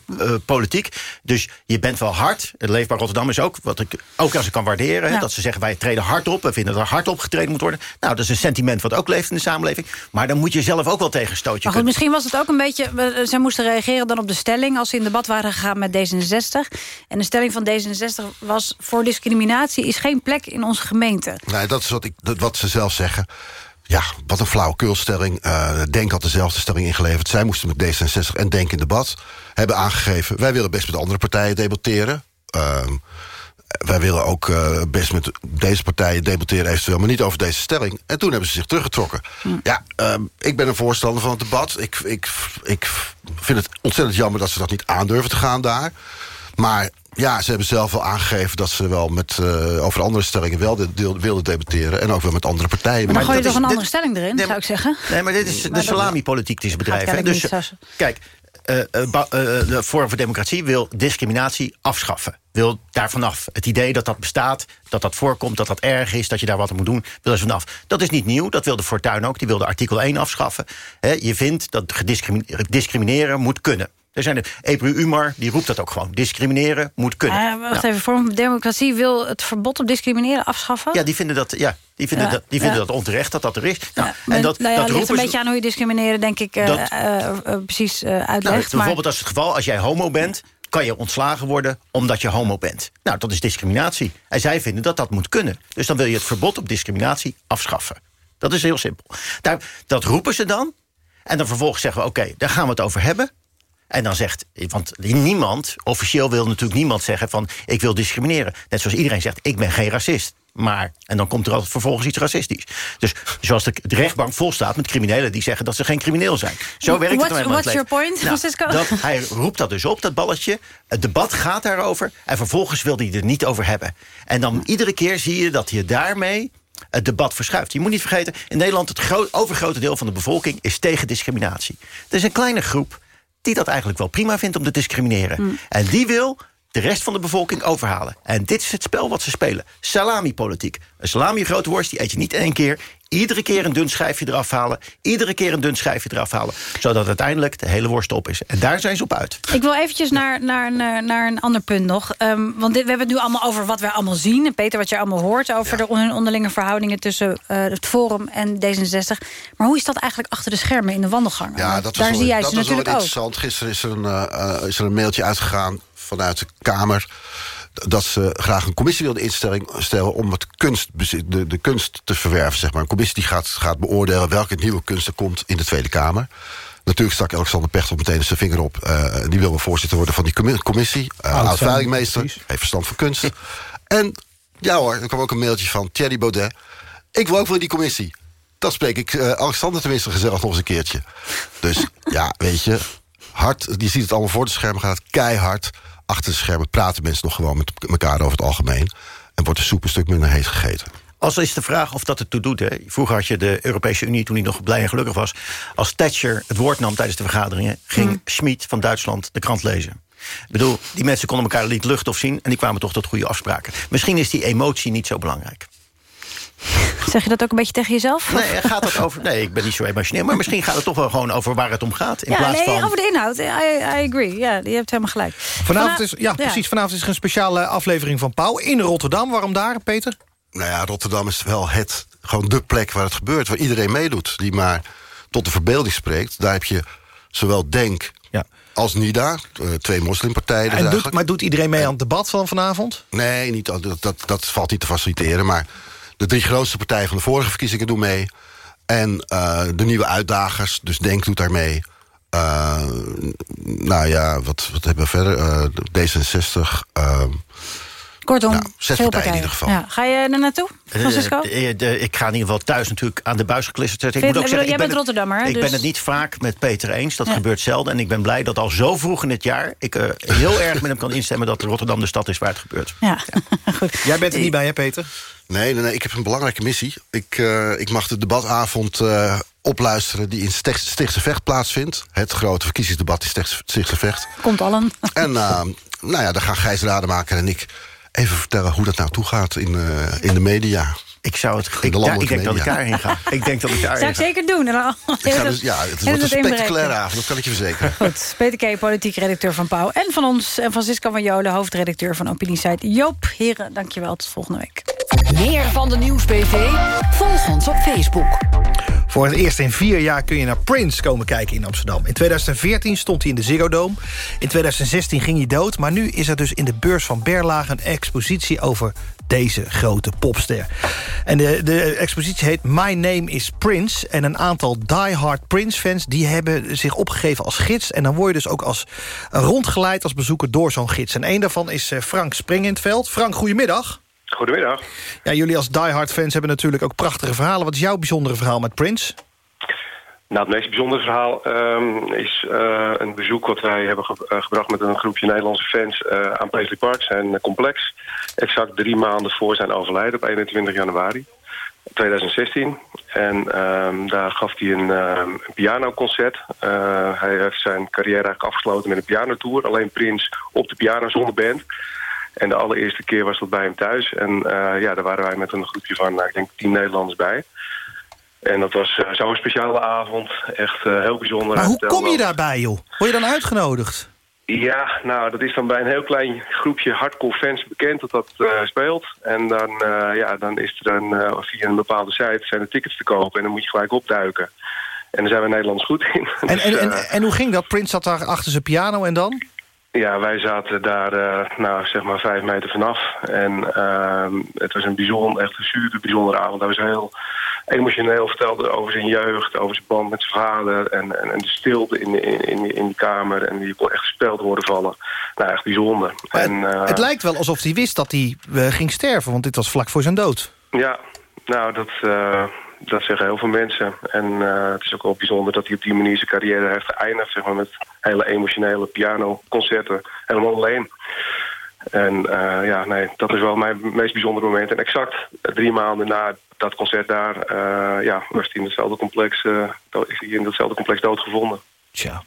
[SPEAKER 18] politiek. Dus je bent wel hard. Leefbaar Rotterdam is ook, wat ik ook als ik kan waarderen... dat ze zeggen, wij treden hard op. We vinden dat er hard opgetreden moet worden. Nou, dat is een sentiment wat ook leeft in de samenleving. Maar dan moet je zelf ook wel tegenstootje
[SPEAKER 2] Maar goed, misschien was het ook een beetje... we- Zij moesten reageren dan op de stelling... als ze in debat waren gegaan met D66. En de stelling van D66 was... voor discriminatie is geen plek in onze gemeente.
[SPEAKER 16] Nee, dat is wat, ik, dat, wat ze zelf zeggen. Ja, wat een flauwekulstelling. Eh Denk had dezelfde stelling ingeleverd. Zij moesten met D66 en Denk in debat hebben aangegeven... wij willen best met andere partijen debatteren. Ehm, wij willen ook eh, best met deze partijen debatteren eventueel... maar niet over deze stelling. En toen hebben ze zich teruggetrokken. Ja, ehm, ik ben een voorstander van het debat. Ik, ik, ik vind het ontzettend jammer dat ze dat niet aandurven te gaan daar. Maar ja, ze hebben zelf wel aangegeven dat ze wel met, eh, over andere stellingen wel de, deel- wilden debatteren. En ook wel met andere partijen.
[SPEAKER 2] Maar dan gooi je toch een
[SPEAKER 18] dit-
[SPEAKER 2] andere stelling erin, zou ik zeggen.
[SPEAKER 18] Nee, maar dit is de salami-politiek die ze bedrijven. Dus, kijk, de Forum voor Democratie wil discriminatie afschaffen. Wil daar vanaf. Het idee dat dat bestaat, dat dat voorkomt, dat dat erg is... dat je daar wat aan moet doen, wil er vanaf. Dat is niet nieuw, dat wilde Fortuyn ook. Die wilde artikel 1 afschaffen. Je vindt dat discrimineren moet kunnen. Er zijn de Ebru Umar, die roept dat ook gewoon. Discrimineren moet kunnen.
[SPEAKER 2] Eh, wacht
[SPEAKER 18] Nou,
[SPEAKER 2] even, Forum voor Democratie wil het verbod op discrimineren afschaffen?
[SPEAKER 18] ja, die vinden dat, ja, die vinden
[SPEAKER 2] Ja,
[SPEAKER 18] dat, die vinden
[SPEAKER 2] ja.
[SPEAKER 18] dat onterecht dat dat er is. Nou,
[SPEAKER 2] en dat, nou ja,
[SPEAKER 18] dat
[SPEAKER 2] ligt een beetje aan hoe je discrimineren, denk ik, eh, eh, eh, precies
[SPEAKER 18] Nou,
[SPEAKER 2] uitlegt. maar
[SPEAKER 18] bijvoorbeeld als het geval, als jij homo bent... kan je ontslagen worden omdat je homo bent. Nou, dat is discriminatie. En zij vinden dat dat moet kunnen. Dus dan wil je het verbod op discriminatie afschaffen. Dat is heel simpel. Daar, dat roepen ze dan. En dan vervolgens zeggen we, oké, daar gaan we het over hebben. En dan zegt, want niemand, officieel wil natuurlijk niemand zeggen van... ik wil discrimineren. Net zoals iedereen zegt, ik ben geen racist. Maar, en dan komt er altijd vervolgens iets racistisch. Dus zoals de, rechtbank vol staat met criminelen... die zeggen dat ze geen crimineel zijn. Zo werkt
[SPEAKER 2] What's-
[SPEAKER 18] het nou in
[SPEAKER 2] what's your point, Francisco?
[SPEAKER 18] dat, hij roept dat dus op, dat balletje. Het debat gaat daarover. En vervolgens wil hij er niet over hebben. En dan iedere keer zie je dat je daarmee het debat verschuift. Je moet niet vergeten, in Nederland... het gro- overgrote deel van de bevolking is tegen discriminatie. Er is een kleine groep die dat eigenlijk wel prima vindt om te discrimineren. En die wil de rest van de bevolking overhalen. En dit is het spel wat ze spelen. Salami-politiek. Een salami grote worst, die eet je niet één keer. Iedere keer een dun schijfje eraf halen. Iedere keer een dun schijfje eraf halen. Zodat uiteindelijk de hele worst op is. En daar zijn ze op uit.
[SPEAKER 2] Ik wil eventjes naar, naar, naar, naar een ander punt nog. Ehm, want dit, we hebben het nu allemaal over wat wij allemaal zien. En Peter, wat je allemaal hoort over de on- onderlinge verhoudingen... tussen eh, het Forum en D66. Maar hoe is dat eigenlijk achter de schermen in de wandelgangen?
[SPEAKER 16] Ja, dat
[SPEAKER 2] daar
[SPEAKER 16] wel,
[SPEAKER 2] zie jij
[SPEAKER 16] dat
[SPEAKER 2] ze natuurlijk ook.
[SPEAKER 16] interessant. Gisteren is er, een, eh, eh, is er een mailtje uitgegaan vanuit de Kamer... dat ze graag een commissie wilden instellen stellen om het kunstbezit, de, de kunst te verwerven. Zeg maar. Een commissie die gaat, gaat beoordelen welke nieuwe kunst er komt in de Tweede Kamer. Natuurlijk stak Alexander Pechtold meteen zijn vinger op. eh, die wil wel voorzitter worden van die commi- commissie. Uh,
[SPEAKER 3] Oud
[SPEAKER 16] oud
[SPEAKER 3] fan,
[SPEAKER 16] veilingmeester, heeft verstand van kunst. en ja hoor, er kwam ook een mailtje van Thierry Baudet. Ik wil ook voor die commissie. Dat spreek ik eh, Alexander tenminste gezellig nog eens een keertje. Dus ja, weet je, hard, je ziet het allemaal voor de schermen, gaat keihard. Achter de schermen praten mensen nog gewoon met elkaar over het algemeen. En wordt de soep een stuk minder heet gegeten.
[SPEAKER 18] Als is de vraag of dat het toe doet. Hè. Vroeger had je de Europese Unie, toen hij nog blij en gelukkig was... als Thatcher het woord nam tijdens de vergaderingen... ging Schmid van Duitsland de krant lezen. Ik bedoel, die mensen konden elkaar niet luchthof zien... en die kwamen toch tot goede afspraken. Misschien is die emotie niet zo belangrijk.
[SPEAKER 2] Zeg je dat ook een beetje tegen jezelf?
[SPEAKER 18] Nee, gaat het over, nee, ik ben niet zo emotioneel... maar misschien gaat het toch wel gewoon over waar het om gaat. In
[SPEAKER 2] ja,
[SPEAKER 18] plaats
[SPEAKER 2] nee,
[SPEAKER 18] van...
[SPEAKER 2] over de inhoud. I, I agree. Ja, je hebt helemaal gelijk.
[SPEAKER 3] Vanavond is, ja, precies, vanavond is er een speciale aflevering van Pauw in Rotterdam. Waarom daar, Peter?
[SPEAKER 16] Nou ja, Rotterdam is wel het, gewoon de plek waar het gebeurt. Waar iedereen meedoet, die maar tot de verbeelding spreekt. Daar heb je zowel Denk als NIDA, eh, twee moslimpartijen. dus
[SPEAKER 3] doet, maar doet iedereen mee aan het debat van vanavond?
[SPEAKER 16] Nee, niet, dat, dat, dat valt niet te faciliteren. Maar de drie grootste partijen van de vorige verkiezingen doen mee. En eh, de nieuwe uitdagers, dus Denk doet daar mee. Eh, nou ja, wat, wat hebben we verder? Eh, D66. eh,
[SPEAKER 2] Kortom,
[SPEAKER 16] nou, zes
[SPEAKER 2] veel
[SPEAKER 16] partijen in ieder geval.
[SPEAKER 2] Ja. Ga je er naartoe, Francisco?
[SPEAKER 18] Ik ga in ieder geval thuis natuurlijk aan de buis geklisterd.
[SPEAKER 2] Vind-
[SPEAKER 18] Ik moet ook
[SPEAKER 2] jij
[SPEAKER 18] zeggen, ik
[SPEAKER 2] bent
[SPEAKER 18] het-
[SPEAKER 2] Rotterdammer, hè,
[SPEAKER 18] Ik
[SPEAKER 2] dus-
[SPEAKER 18] ben het niet vaak met Peter eens. Dat
[SPEAKER 2] Ja.
[SPEAKER 18] gebeurt zelden. En ik ben blij dat al zo vroeg in het jaar... ik heel erg met hem kan instemmen dat Rotterdam de stad is waar het gebeurt.
[SPEAKER 2] Ja,
[SPEAKER 3] Jij bent er niet bij, hè, Peter?
[SPEAKER 16] Nee, nee, nee, ik heb een belangrijke missie. Ik, eh, ik mag de debatavond eh, opluisteren die in Stichtse Stichtse Vecht plaatsvindt. Het grote verkiezingsdebat in Stichtse Stichtse Vecht.
[SPEAKER 2] Komt allen.
[SPEAKER 16] En eh, nou ja, dan gaan Gijs Rademaker en ik even vertellen hoe dat nou toegaat in, eh, in de media.
[SPEAKER 18] Ik zou het.
[SPEAKER 16] In
[SPEAKER 18] Ik,
[SPEAKER 16] de
[SPEAKER 18] daar- ik denk dat ik daarheen ga. Ik denk dat ik daarheen
[SPEAKER 2] Zou ik
[SPEAKER 18] ga.
[SPEAKER 2] zeker doen. En dan-
[SPEAKER 16] Ik ga dus, ja, het wordt een spectaculaire avond, dat kan ik je verzekeren.
[SPEAKER 2] Goed, Peter K., politiek redacteur van Pauw. En van ons, en Francisco van Jolen, hoofdredacteur van Opiniesite. Joop, heren, dankjewel. Tot volgende week.
[SPEAKER 15] Meer van de Nieuws-BV? Volg ons op Facebook.
[SPEAKER 3] Voor het eerst in vier jaar kun je naar Prince komen kijken in Amsterdam. In 2014 stond hij in de Ziggo Dome. In 2016 ging hij dood. Maar nu is er dus in de beurs van Berlage een expositie over deze grote popster. En de, de expositie heet My Name is Prince. En een aantal diehard Prince-fans... die hebben zich opgegeven als gids. En dan word je dus ook als rondgeleid als bezoeker door zo'n gids. En een daarvan is eh, Frank Springentveld. Frank, goedemiddag.
[SPEAKER 19] Goedemiddag.
[SPEAKER 3] Ja, jullie als diehard fans hebben natuurlijk ook prachtige verhalen. Wat is jouw bijzondere verhaal met Prince?
[SPEAKER 19] Nou, het meest bijzondere verhaal ehm, is eh, een bezoek wat wij hebben ge- eh, gebracht met een groepje Nederlandse fans eh, aan Paisley Park, zijn complex. Exact drie maanden voor zijn overlijden op 21 januari. 2016. En ehm, daar gaf hij een, um, een pianoconcert. Hij heeft zijn carrière eigenlijk afgesloten met een pianotour. Alleen Prins op de piano zonder band. En de allereerste keer was dat bij hem thuis. En uh, ja, daar waren wij met een groepje van, nou, ik denk, tien Nederlanders bij. En dat was uh, zo'n speciale avond. Echt heel bijzonder.
[SPEAKER 3] Maar hoe kom je daarbij, joh? Word je dan uitgenodigd?
[SPEAKER 19] Ja, nou, dat is dan bij een heel klein groepje hardcore fans bekend dat dat speelt. En dan, ja, dan is er dan via een bepaalde site zijn er tickets te kopen en dan moet je gelijk opduiken. En daar zijn we Nederlands goed in.
[SPEAKER 3] En, dus, en, en, en, hoe ging dat? Prins zat daar achter zijn piano en dan?
[SPEAKER 19] Ja, wij zaten daar, nou, zeg maar vijf meter vanaf. En ehm, het was een bijzonder, echt een super bijzondere avond. Hij was heel emotioneel vertelde over zijn jeugd, over zijn band met zijn vader... en, en, en de stilte in, in, in, in die kamer. En die kon echt gespeeld worden vallen. Nou, echt bijzonder.
[SPEAKER 3] En, uh, het lijkt wel alsof hij wist dat hij uh, ging sterven, want dit was vlak voor zijn dood.
[SPEAKER 19] Ja, nou, dat, dat zeggen heel veel mensen. En het is ook wel bijzonder dat hij op die manier zijn carrière heeft geëindigd... Zeg maar, met hele emotionele pianoconcerten, helemaal alleen. En uh, ja, nee, dat is wel mijn meest bijzondere moment. En exact drie maanden na dat concert daar, uh, ja, was hij in hetzelfde complex, in hetzelfde complex doodgevonden.
[SPEAKER 3] Tja.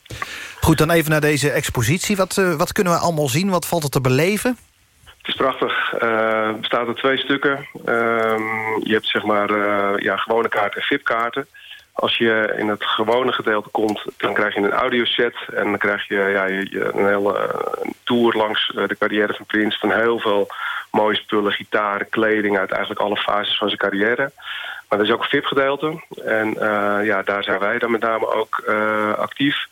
[SPEAKER 3] Goed, dan even naar deze expositie. Wat, wat kunnen we allemaal zien? Wat valt er te beleven?
[SPEAKER 19] Is prachtig. Uh, bestaat uit twee stukken. je hebt zeg maar ja, gewone kaarten en VIP-kaarten. Als je in het gewone gedeelte komt, dan krijg je een audioset... en dan krijg je, ja, een hele een tour langs de carrière van Prins... van heel veel mooie spullen, gitaar, kleding... uit eigenlijk alle fases van zijn carrière. Maar er is ook een VIP-gedeelte. En ja, daar zijn wij dan met name ook actief...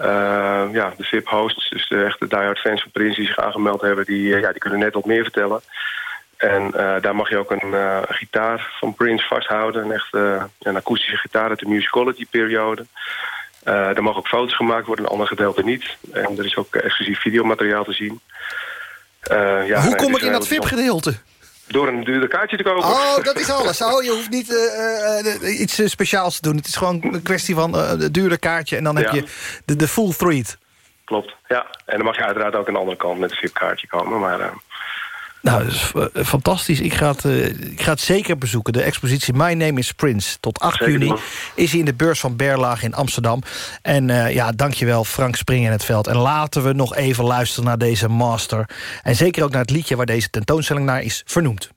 [SPEAKER 19] Uh, ja, de VIP-hosts, dus de echte diehard fans van Prins die zich aangemeld hebben... die, ja, die kunnen net wat meer vertellen. En uh, daar mag je ook een uh, gitaar van Prince vasthouden. Een echte een akoestische gitaar uit de musicality periode. Er mag ook foto's gemaakt worden, een ander gedeelte niet. En er is ook exclusief videomateriaal te zien.
[SPEAKER 3] ja, Hoe kom ik in dat VIP-gedeelte?
[SPEAKER 19] Door een duurder kaartje te kopen.
[SPEAKER 3] Oh, dat is alles. Oh, je hoeft niet iets speciaals te doen. Het is gewoon een kwestie van een duurder kaartje... en dan heb ja. je de, de full threat.
[SPEAKER 19] Klopt, ja. En dan mag je uiteraard ook aan de andere kant met een VIP-kaartje komen. Maar
[SPEAKER 3] nou, dat is fantastisch. Ik ga, het, uh, ik ga het zeker bezoeken. De expositie My Name is Prince. Tot 8 zeker juni man. is hij in de beurs van Berlage in Amsterdam. En uh, ja, dankjewel Frank Spring in het veld. En laten we nog even luisteren naar deze master. En zeker ook naar het liedje waar deze tentoonstelling naar is vernoemd.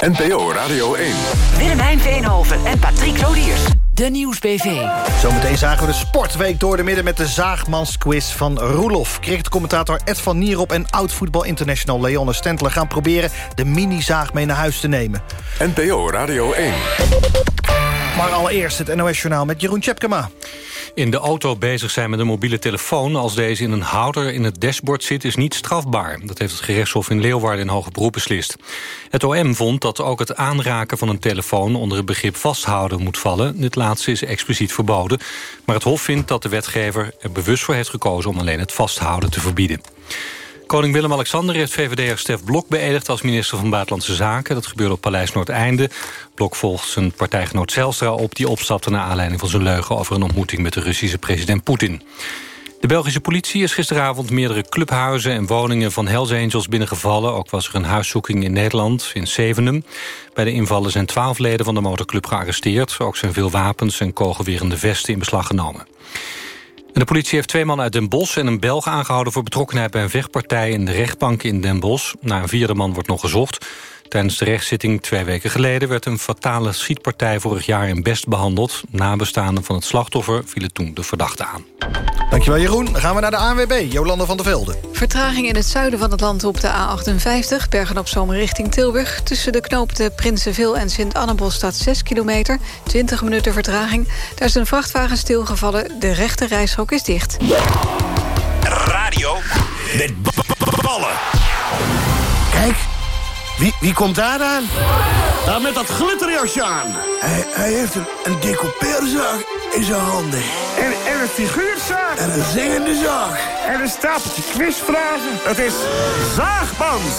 [SPEAKER 1] NPO Radio 1.
[SPEAKER 20] Willemijn Veenhoven en Patrick Lodiers. De Nieuws-BV.
[SPEAKER 3] Zometeen zagen we de sportweek door de midden... met de Zaagmansquiz van Roelof. Cricketcommentator Ed van Nierop en oud-voetbal international Leonne Stentler... gaan proberen de mini-zaag mee naar huis te nemen.
[SPEAKER 1] NPO Radio 1.
[SPEAKER 3] Maar allereerst het NOS-journaal met Jeroen Tjepkema.
[SPEAKER 4] In de auto bezig zijn met een mobiele telefoon... als deze in een houder in het dashboard zit, is niet strafbaar. Dat heeft het gerechtshof in Leeuwarden in hoger beroep beslist. Het OM vond dat ook het aanraken van een telefoon... onder het begrip vasthouden moet vallen. Dit laatste is expliciet verboden. Maar het hof vindt dat de wetgever er bewust voor heeft gekozen... om alleen het vasthouden te verbieden. Koning Willem-Alexander heeft VVD'er Stef Blok beëdigd... als minister van Buitenlandse Zaken. Dat gebeurde op Paleis Noordeinde. Blok volgt zijn partijgenoot Zijlstra op... die opstapte naar aanleiding van zijn leugen... over een ontmoeting met de Russische president Poetin. De Belgische politie is gisteravond meerdere clubhuizen en woningen van Hells Angels binnengevallen. Ook was er een huiszoeking in Nederland, in Zevenum. Bij de invallen zijn twaalf leden van de motorclub gearresteerd. Ook zijn veel wapens en kogelwerende vesten in beslag genomen. De politie heeft twee mannen uit Den Bosch en een Belg aangehouden... voor betrokkenheid bij een vechtpartij in de rechtbank in Den Bosch. Naar een vierde man wordt nog gezocht. Tijdens de rechtszitting twee weken geleden... werd een fatale schietpartij vorig jaar in Best behandeld. Nabestaanden van het slachtoffer vielen toen de verdachte aan.
[SPEAKER 3] Dankjewel Jeroen. Dan gaan we naar de ANWB, Jolanda van der Velde.
[SPEAKER 8] Vertraging in het zuiden van het land op de A58, Bergen op Zomer richting Tilburg. Tussen de knoopten Prinsenveel en Sint-Annabos staat 6 kilometer. 20 minuten vertraging. Daar is een vrachtwagen stilgevallen. De rechte reishok is dicht.
[SPEAKER 21] Radio met ballen. Kijk, wie, wie komt daar aan? Daar met dat glitterjasje aan. Hij, hij heeft een, een decoupeerzaag in zijn handen.
[SPEAKER 22] En, en een figuurzaag.
[SPEAKER 21] En een zingende zaag.
[SPEAKER 22] En een stapeltje quizvragen. Het is Zaagmans.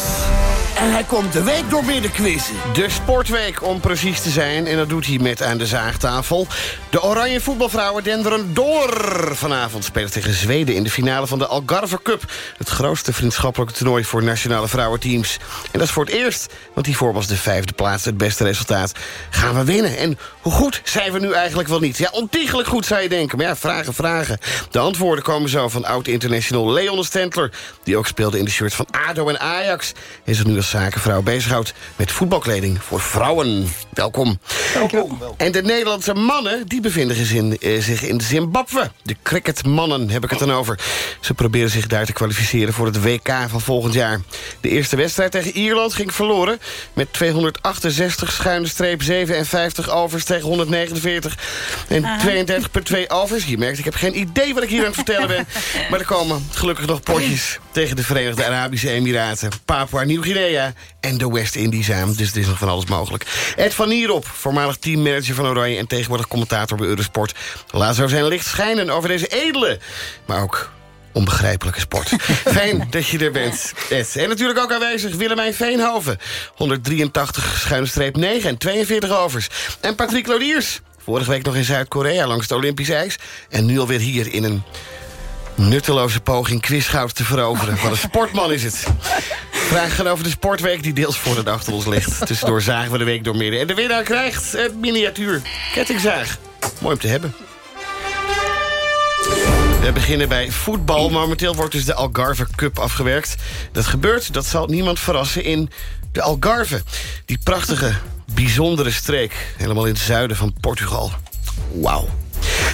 [SPEAKER 21] En hij komt de week door midden quizzen.
[SPEAKER 23] De sportweek om precies te zijn. En dat doet hij met aan de zaagtafel. De oranje voetbalvrouwen denderen door. Vanavond spelen tegen Zweden in de finale van de Algarve Cup. Het grootste vriendschappelijke toernooi voor nationale vrouwenteams. En dat is voor het eerst, want hiervoor was de vijfde plaats het beste resultaat. Gaan we winnen? En hoe goed zijn we nu eigenlijk wel niet? Ja, ontiegelijk goed zou je denken. Maar ja, vragen, vragen. De antwoorden komen zo van oud-international Leon Stentler... die ook speelde in de shirt van ADO en Ajax... en zich nu als zakenvrouw bezighoudt met voetbalkleding voor vrouwen. Welkom.
[SPEAKER 3] Welkom.
[SPEAKER 23] En de Nederlandse mannen die bevinden zich in, eh, zich in Zimbabwe. De cricketmannen heb ik het dan over. Ze proberen zich daar te kwalificeren voor het WK van volgend jaar. De eerste wedstrijd tegen Ierland ging verloren... met 268 schuine streep 57 overs tegen 149. En 32,2 overs. Je merkt, ik heb geen idee wat ik hier aan het vertellen ben. Maar er komen gelukkig nog potjes tegen de Verenigde Arabische Emiraten... Papua Nieuw-Guinea en de West-Indies aan. Dus het is nog van alles mogelijk. Ed van Nierop, voormalig teammanager van Oranje... en tegenwoordig commentator bij Eurosport. Laat zo zijn licht schijnen over deze edele, maar ook onbegrijpelijke sport. Fijn dat je er bent, Ed. En natuurlijk ook aanwezig Willemijn Veenhoven. 183 schuine streep 9 en 42 overs. En Patrick Lodiers. Vorige week nog in Zuid-Korea langs het Olympisch ijs. En nu alweer hier in een nutteloze poging quizgoud te veroveren. Wat een sportman is het. Vragen gaan over de sportweek die deels voor en achter ons ligt. Tussendoor zagen we de week door midden. En de winnaar krijgt een miniatuur kettingzaag. Mooi om te hebben. We beginnen bij voetbal. Momenteel wordt dus de Algarve Cup afgewerkt. Dat gebeurt, dat zal niemand verrassen, in de Algarve. Die prachtige, bijzondere streek. Helemaal in het zuiden van Portugal. Wauw.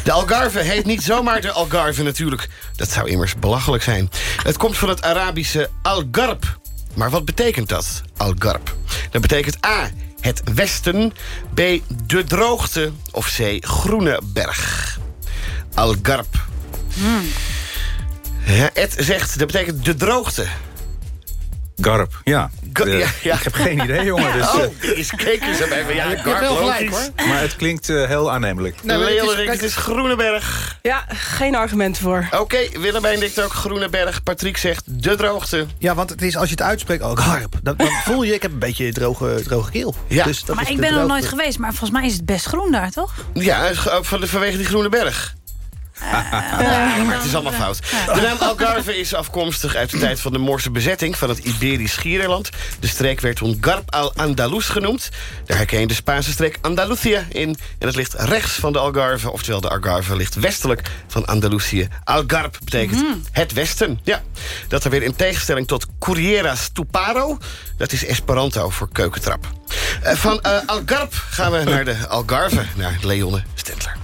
[SPEAKER 23] De Algarve heet niet zomaar de Algarve natuurlijk. Dat zou immers belachelijk zijn. Het komt van het Arabische Algarb. Maar wat betekent dat, Algarb? Dat betekent A, het westen. B, de droogte. Of C, groene berg. Algarb. Ja, Ed zegt, dat betekent de droogte.
[SPEAKER 24] Garp, ja.
[SPEAKER 23] Ja, ja.
[SPEAKER 24] Ik heb geen idee, jongen. Dus,
[SPEAKER 23] oh,
[SPEAKER 24] eh,
[SPEAKER 23] is kekers erbij. van, Ja,
[SPEAKER 24] je
[SPEAKER 23] Garp,
[SPEAKER 24] wel gelijk, hoor. maar het klinkt eh, heel aannemelijk.
[SPEAKER 23] Nou,
[SPEAKER 25] maar het is-
[SPEAKER 23] het is Groeneberg.
[SPEAKER 25] Ja, geen argument voor.
[SPEAKER 23] Oké, Willemijn denkt ook Groeneberg. Patrick zegt de droogte.
[SPEAKER 3] Ja, want het is als je het uitspreekt, oh, garp. Dan, dan voel je, ik heb een beetje droge, droge keel.
[SPEAKER 23] Ja.
[SPEAKER 3] Dus dat
[SPEAKER 2] Maar
[SPEAKER 3] is
[SPEAKER 2] ik ben er nog nooit geweest, maar volgens mij is het best groen daar, toch?
[SPEAKER 23] Ja, ook van de, vanwege die groene berg. maar het is allemaal fout. De naam Algarve is afkomstig uit de tijd van de Moorse bezetting... van het Iberisch Schiereiland. De streek werd toen Garb al-Andalus genoemd. Daar herken je de Spaanse streek Andalusia in. En het ligt rechts van de Algarve. Oftewel, de Algarve ligt westelijk van Andalusië. Algarve betekent het westen. Ja, dat er weer in tegenstelling tot Curieras Tuparo... dat is Esperanto voor keukentrap. Eh, van eh, Algarve gaan we naar de Algarve, naar Leone Stentler.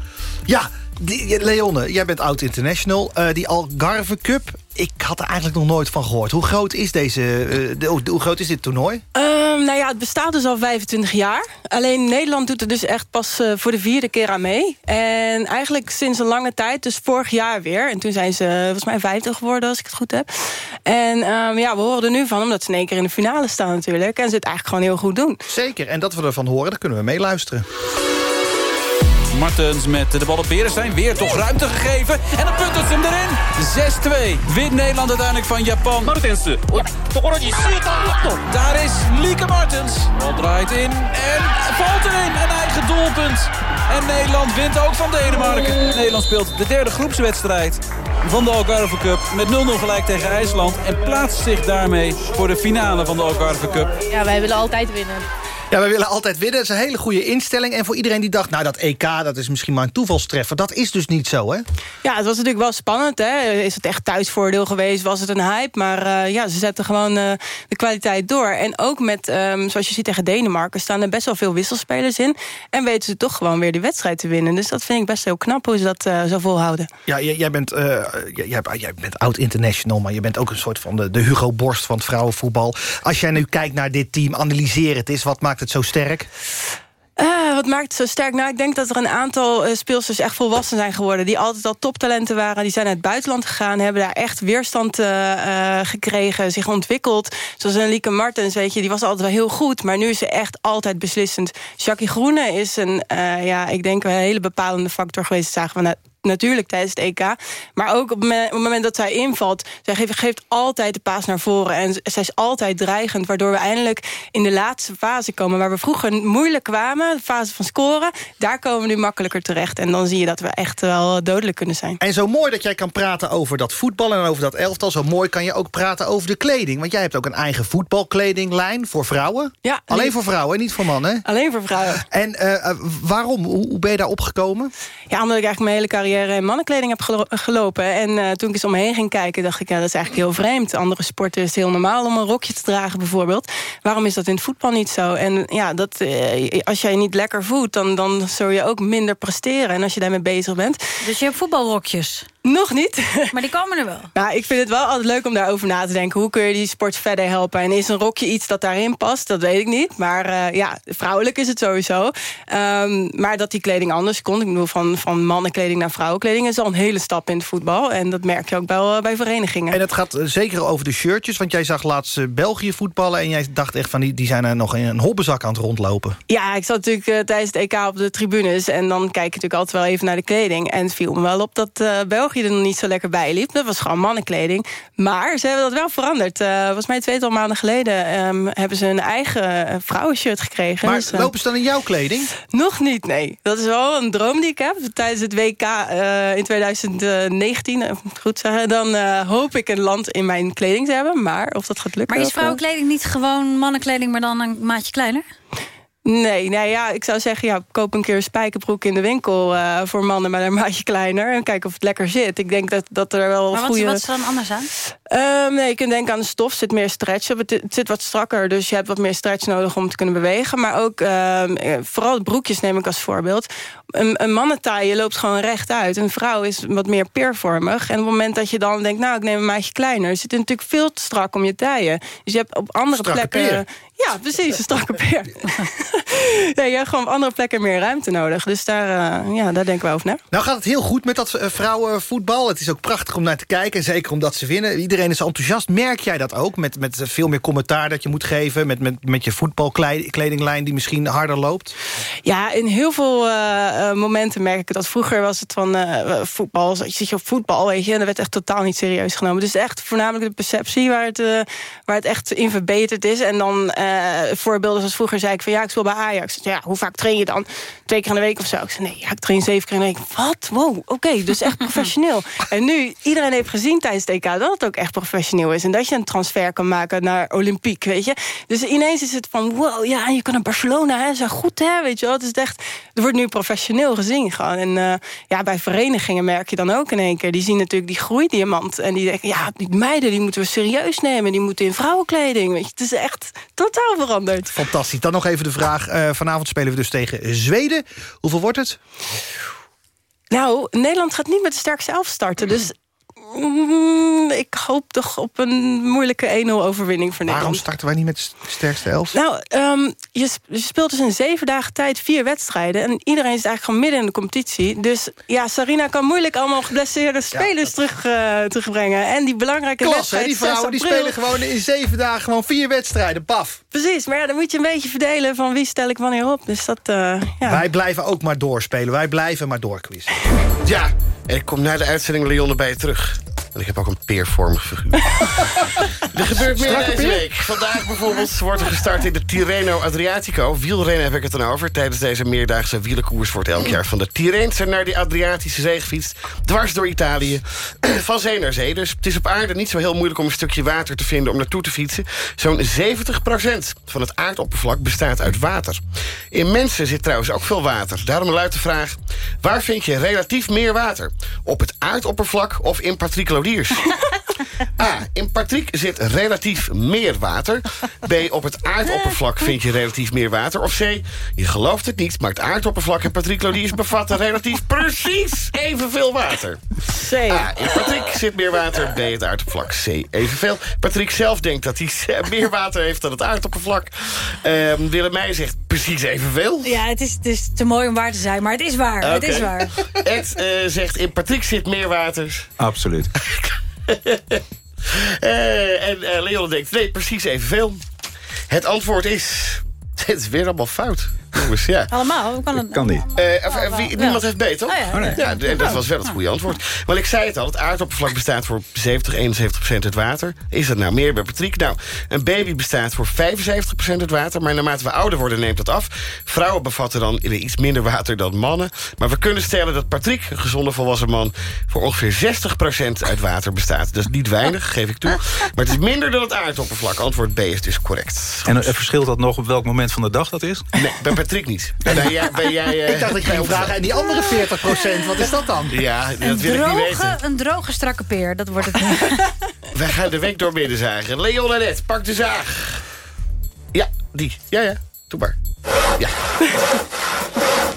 [SPEAKER 3] Ja, die, Leone, jij bent oud-international. Eh, die Algarve Cup, ik had er eigenlijk nog nooit van gehoord. Hoe groot is, deze, eh, de, hoe groot is dit toernooi?
[SPEAKER 25] Ehm, nou ja, het bestaat dus al 25 jaar. Alleen Nederland doet er dus echt pas eh, voor de vierde keer aan mee. En eigenlijk sinds een lange tijd, dus vorig jaar weer. En toen zijn ze volgens mij 50 geworden, als ik het goed heb. En ehm, ja, we horen er nu van, omdat ze in één keer in de finale staan natuurlijk. En ze het eigenlijk gewoon heel goed doen.
[SPEAKER 3] Zeker, en dat we ervan horen, daar kunnen we meeluisteren.
[SPEAKER 26] Martens met de bal op Berenstein. Weer toch ruimte gegeven. En dan punt het hem erin. 6-2. Wint Nederland uiteindelijk van Japan. Martens. Daar is Lieke Martens. Bal draait in en valt erin. Een eigen doelpunt. En Nederland wint ook van Denemarken. Nederland speelt de derde groepswedstrijd van de Algarve Cup. Met 0-0 gelijk tegen IJsland. En plaatst zich daarmee voor de finale van de Algarve Cup.
[SPEAKER 27] Ja, wij willen altijd winnen.
[SPEAKER 3] Ja, wij willen altijd winnen. Dat is een hele goede instelling. En voor iedereen die dacht, nou dat EK, dat is misschien maar een toevalstreffer. Dat is dus niet zo, hè?
[SPEAKER 25] Ja, het was natuurlijk wel spannend. Hè? Is het echt thuisvoordeel geweest? Was het een hype? Maar uh, ja, ze zetten gewoon uh, de kwaliteit door. En ook met, um, zoals je ziet tegen Denemarken... staan er best wel veel wisselspelers in. En weten ze toch gewoon weer die wedstrijd te winnen. Dus dat vind ik best heel knap hoe ze dat uh, zo volhouden.
[SPEAKER 3] Ja, jij bent, jij, jij bent oud-international... maar je bent ook een soort van de, de Hugo Borst van het vrouwenvoetbal. Als jij nu kijkt naar dit team, analyseer het eens. Wat maakt het zo sterk?
[SPEAKER 25] Uh, wat maakt het zo sterk? Nou, ik denk dat er een aantal uh, speelsters echt volwassen zijn geworden... die altijd al toptalenten waren. Die zijn naar het buitenland gegaan, hebben daar echt weerstand uh, gekregen... zich ontwikkeld. Zoals een Lieke Martens, weet je, die was altijd wel heel goed... maar nu is ze echt altijd beslissend. Jackie Groene is een, ja, ik denk een hele bepalende factor geweest. zagen we natuurlijk tijdens het EK. Maar ook op het moment dat zij invalt... zij geeft, geeft altijd de paas naar voren. En zij is altijd dreigend, waardoor we eindelijk in de laatste fase komen... waar we vroeger moeilijk kwamen, de fase van scoren... daar komen we nu makkelijker terecht. En dan zie je dat we echt wel dodelijk kunnen zijn.
[SPEAKER 3] En zo mooi dat jij kan praten over dat voetbal en over dat elftal... zo mooi kan je ook praten over de kleding. Want jij hebt ook een eigen voetbalkledinglijn voor vrouwen.
[SPEAKER 25] Ja.
[SPEAKER 3] Alleen voor vrouwen, niet voor mannen.
[SPEAKER 25] Alleen voor vrouwen.
[SPEAKER 3] En uh, waarom? Hoe, hoe ben je daar opgekomen?
[SPEAKER 25] Ja, omdat ik eigenlijk mijn hele carrière in mannenkleding heb gelo gelopen. En uh, toen ik eens omheen ging kijken, dacht ik... ja, dat is eigenlijk heel vreemd. Andere sporten is het heel normaal om een rokje te dragen bijvoorbeeld. Waarom is dat in het voetbal niet zo? En ja, dat, uh, als jij niet lekker voelt, dan, dan zul je ook minder presteren. En als je daarmee bezig bent...
[SPEAKER 2] Dus je hebt voetbalrokjes?
[SPEAKER 25] Nog niet.
[SPEAKER 2] Maar die komen er wel?
[SPEAKER 25] Nou, ik vind het wel altijd leuk om daarover na te denken. Hoe kun je die sport verder helpen? En is een rokje iets dat daarin past? Dat weet ik niet. Maar uh, ja, vrouwelijk is het sowieso. Um, maar dat die kleding anders kon. Ik bedoel, van, van mannenkleding naar vrouwenkleding... is al een hele stap in het voetbal. En dat merk je ook bij, uh, bij verenigingen.
[SPEAKER 3] En het gaat uh, zeker over de shirtjes. Want jij zag laatst België voetballen... en jij dacht echt van, die, die zijn er nog in een hobbezak aan het rondlopen.
[SPEAKER 25] Ja, ik zat natuurlijk tijdens het EK op de tribunes. En dan kijk je natuurlijk altijd wel even naar de kleding. En het viel me wel op dat België er nog niet zo lekker bij liep. Dat was gewoon mannenkleding. Maar ze hebben dat wel veranderd. Uh, volgens mij tweetal maanden geleden um, hebben ze een eigen uh, vrouwenshirt gekregen.
[SPEAKER 3] Maar dus, uh, lopen ze dan in jouw kleding?
[SPEAKER 25] Nog niet, nee. Dat is wel een droom die ik heb. Tijdens het WK in 2019, goed zeggen... dan hoop ik een land in mijn kleding te hebben. Maar of dat gaat lukken...
[SPEAKER 2] Maar is vrouwenkleding niet gewoon mannenkleding... maar dan een maatje kleiner?
[SPEAKER 25] Nee, nou ja, ik zou zeggen, ja, koop een keer een spijkerbroek in de winkel uh, voor mannen, maar een maatje kleiner. En kijk of het lekker zit. Ik denk dat, dat er wel
[SPEAKER 2] maar wat,
[SPEAKER 25] goede...
[SPEAKER 2] wat is er dan anders aan?
[SPEAKER 25] Um, nee, je kunt denken aan de stof. Er zit meer stretch op. Het, het, zit wat strakker, dus je hebt wat meer stretch nodig om te kunnen bewegen. Maar ook, um, vooral broekjes neem ik als voorbeeld. Een, een mannentaille loopt gewoon rechtuit. Een vrouw is wat meer peervormig. En op het moment dat je dan denkt, nou, ik neem een maatje kleiner... zit het natuurlijk veel te strak om je taille. Dus je hebt op andere
[SPEAKER 3] Strakke
[SPEAKER 25] plekken...
[SPEAKER 3] peer.
[SPEAKER 25] Ja, precies, een strakke peer. ja, je hebt gewoon op andere plekken meer ruimte nodig. Dus daar, uh, ja, daar denken we over na.
[SPEAKER 3] Nou gaat het heel goed met dat uh, vrouwenvoetbal. Het is ook prachtig om naar te kijken. Zeker omdat ze winnen. Iedereen is enthousiast. Merk jij dat ook? Met, met veel meer commentaar dat je moet geven. Met, met, met je voetbalkledinglijn die misschien harder loopt.
[SPEAKER 25] Ja, in heel veel uh, momenten merk ik dat. Vroeger was het van voetbal. Je zit je op voetbal, weet je. En dat werd echt totaal niet serieus genomen. Dus echt voornamelijk de perceptie waar het, waar het echt in verbeterd is. En dan voorbeelden zoals vroeger zei ik van ja, ik speel bij Ajax. Ja, hoe vaak train je dan? Twee keer in de week of zo? Ik zei, nee, ja, ik train zeven keer in de week. Wat? Wow, oké, dus echt professioneel. en nu, iedereen heeft gezien tijdens TK dat het ook echt professioneel is. En dat je een transfer kan maken naar Olympiek, weet je. Dus ineens is het van, wow, ja, je kan naar Barcelona, hè, zo goed, hè, weet je wel. Het is echt, er wordt nu professioneel gezien gewoon. En uh, ja, bij verenigingen merk je dan ook in één keer. Die zien natuurlijk die groeidiamant. En die denken, ja, die meiden, die moeten we serieus nemen. Die moeten in vrouwenkleding, weet je. Het is echt totaal veranderd.
[SPEAKER 3] Fantastisch. Dan nog even de vraag. Uh, vanavond spelen we dus tegen Zweden. Hoeveel wordt het?
[SPEAKER 25] Nou, Nederland gaat niet met de sterkste elf starten. Dus Mm, ik hoop toch op een moeilijke 1-0 overwinning voor Nederland.
[SPEAKER 3] Waarom starten wij niet met de sterkste elf?
[SPEAKER 25] Nou, um, je, je, speelt dus in zeven dagen tijd vier wedstrijden. En iedereen is eigenlijk gewoon midden in de competitie. Dus ja, Sarina kan moeilijk allemaal geblesseerde spelers ja, terug, uh, terugbrengen. En die belangrijke
[SPEAKER 3] Klas,
[SPEAKER 25] wedstrijd...
[SPEAKER 3] Hè, die vrouwen die spelen gewoon in zeven dagen gewoon vier wedstrijden. Paf.
[SPEAKER 25] Precies, maar ja, dan moet je een beetje verdelen van wie stel ik wanneer op. Dus dat, uh, ja.
[SPEAKER 3] Wij blijven ook maar doorspelen. Wij blijven maar doorquizzen.
[SPEAKER 23] Ja, en ik kom na de uitzending Leon bij je terug. En ik heb ook een peervormig figuur. er gebeurt meer
[SPEAKER 3] Strakke
[SPEAKER 23] deze
[SPEAKER 3] peer?
[SPEAKER 23] week. Vandaag bijvoorbeeld wordt er gestart in de Tirreno Adriatico. Wielrennen heb ik het dan over. Tijdens deze meerdaagse wielenkoers wordt elk jaar van de Tirreense naar de Adriatische Zee gefietst. Dwars door Italië. van zee naar zee. Dus het is op aarde niet zo heel moeilijk om een stukje water te vinden om naartoe te fietsen. Zo'n 70% van het aardoppervlak bestaat uit water. In mensen zit trouwens ook veel water. Daarom luidt de vraag... waar vind je relatief meer water? Op het aardoppervlak of in particular A. In Patrick zit relatief meer water. B. Op het aardoppervlak vind je relatief meer water. Of C. Je gelooft het niet, maar het aardoppervlak en Patrick Lodiers bevatten relatief precies evenveel water.
[SPEAKER 25] C.
[SPEAKER 23] A. In Patrick zit meer water. B. Het aardoppervlak. C. Evenveel. Patrick zelf denkt dat hij meer water heeft dan het aardoppervlak. Um, Willemij zegt precies evenveel.
[SPEAKER 2] Ja, het is, het is te mooi om waar te zijn, maar het is waar. Het is waar.
[SPEAKER 23] Ed uh, zegt in Patrick zit meer water.
[SPEAKER 24] Absoluut.
[SPEAKER 23] uh, en uh, Leon denkt, nee, precies evenveel. Het antwoord is... Het is weer allemaal fout. Jongens, ja.
[SPEAKER 2] Allemaal? Hoe kan het?
[SPEAKER 24] Kan niet.
[SPEAKER 23] Uh, wie, niemand heeft beet, toch?
[SPEAKER 2] Oh, ja.
[SPEAKER 24] Oh, nee.
[SPEAKER 23] ja, en dat was wel het goede antwoord. Maar ik zei het al, het aardoppervlak bestaat voor 70, 71 procent uit water. Is dat nou meer bij Patrick? Nou, een baby bestaat voor 75 procent uit water. Maar naarmate we ouder worden neemt dat af. Vrouwen bevatten dan iets minder water dan mannen. Maar we kunnen stellen dat Patrick, een gezonde volwassen man... voor ongeveer 60 procent uit water bestaat. Dat is niet weinig, geef ik toe. Maar het is minder dan het aardoppervlak. Antwoord B is dus correct.
[SPEAKER 24] En uh, verschilt dat nog op welk moment van de dag dat is?
[SPEAKER 23] Nee, bij Patrick niet. Ben jij, ben jij, uh,
[SPEAKER 3] ik dacht dat je ging vragen, en die andere 40 procent, wat is dat dan?
[SPEAKER 23] Ja, dat
[SPEAKER 2] een
[SPEAKER 23] wil
[SPEAKER 2] droge,
[SPEAKER 23] ik niet weten.
[SPEAKER 2] Een droge, strakke peer, dat wordt het.
[SPEAKER 23] Wij gaan de week door midden zagen. Leon en Ed, pak de zaag. Ja, die. Ja, ja. Doe maar. Ja.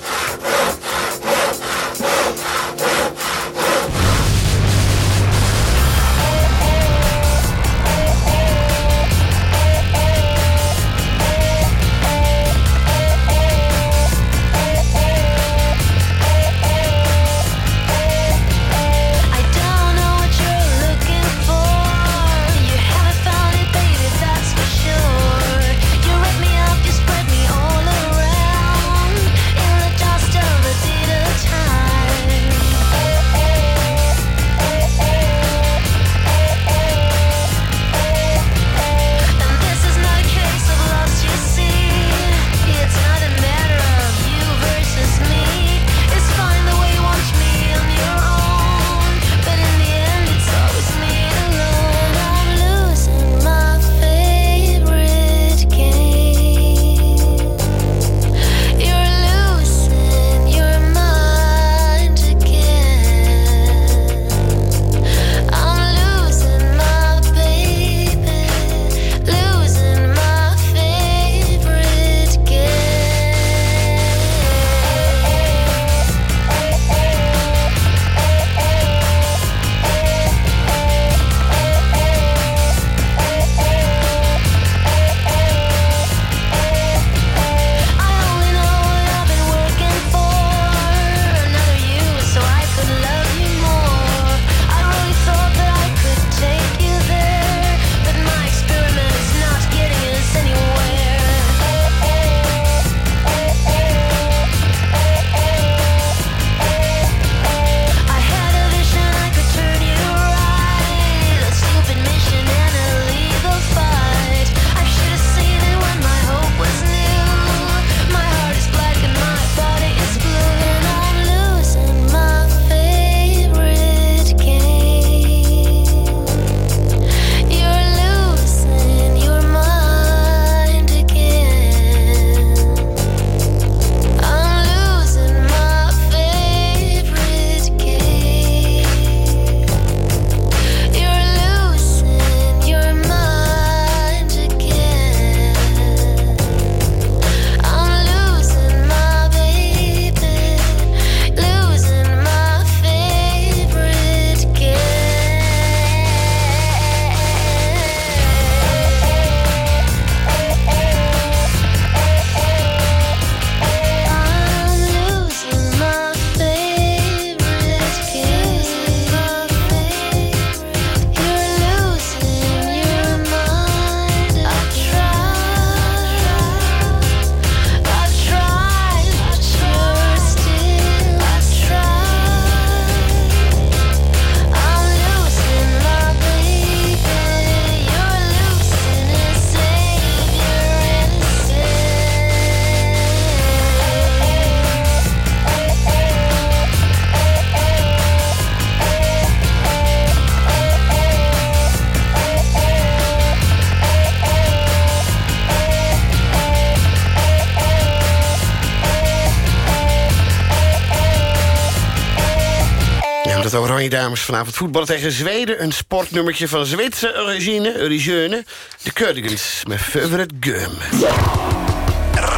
[SPEAKER 23] Oranje Dames vanavond voetballen tegen Zweden. Een sportnummertje van Zwitserse origine, origine. De Cardigans met favorite gum.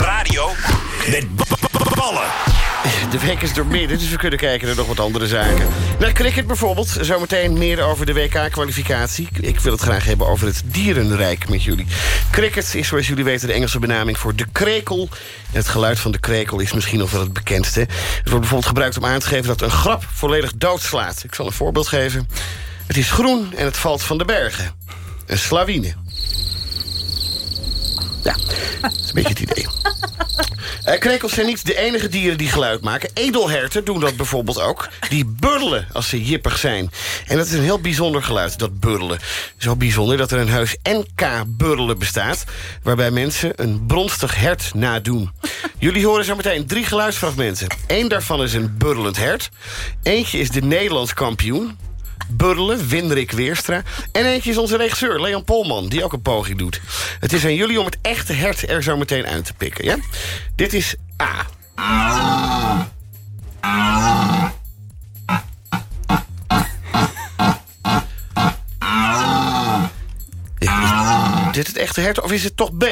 [SPEAKER 27] Radio met ballen.
[SPEAKER 23] De week is doormidden, dus we kunnen kijken naar nog wat andere zaken. Naar cricket bijvoorbeeld. Zometeen meer over de WK-kwalificatie. Ik wil het graag hebben over het dierenrijk met jullie. Cricket is, zoals jullie weten, de Engelse benaming voor de krekel. En het geluid van de krekel is misschien nog wel het bekendste. Het wordt bijvoorbeeld gebruikt om aan te geven dat een grap volledig doodslaat. Ik zal een voorbeeld geven. Het is groen en het valt van de bergen. Een slawine. Ja, dat is een beetje het idee. Uh, krekels zijn niet de enige dieren die geluid maken. Edelherten doen dat bijvoorbeeld ook. Die burrelen als ze jippig zijn. En dat is een heel bijzonder geluid, dat burrelen. Zo bijzonder dat er een huis NK-burrelen bestaat... waarbij mensen een bronstig hert nadoen. Jullie horen zo meteen drie geluidsfragmenten. Eén daarvan is een burrelend hert. Eentje is de Nederlands kampioen. Burrelen, Winrik Weerstra. En eentje is onze regisseur, Leon Polman, die ook een poging doet. Het is aan jullie om het echte hert er zo meteen uit te pikken. Ja? Dit is A. Is dit het echte hert of is het toch B?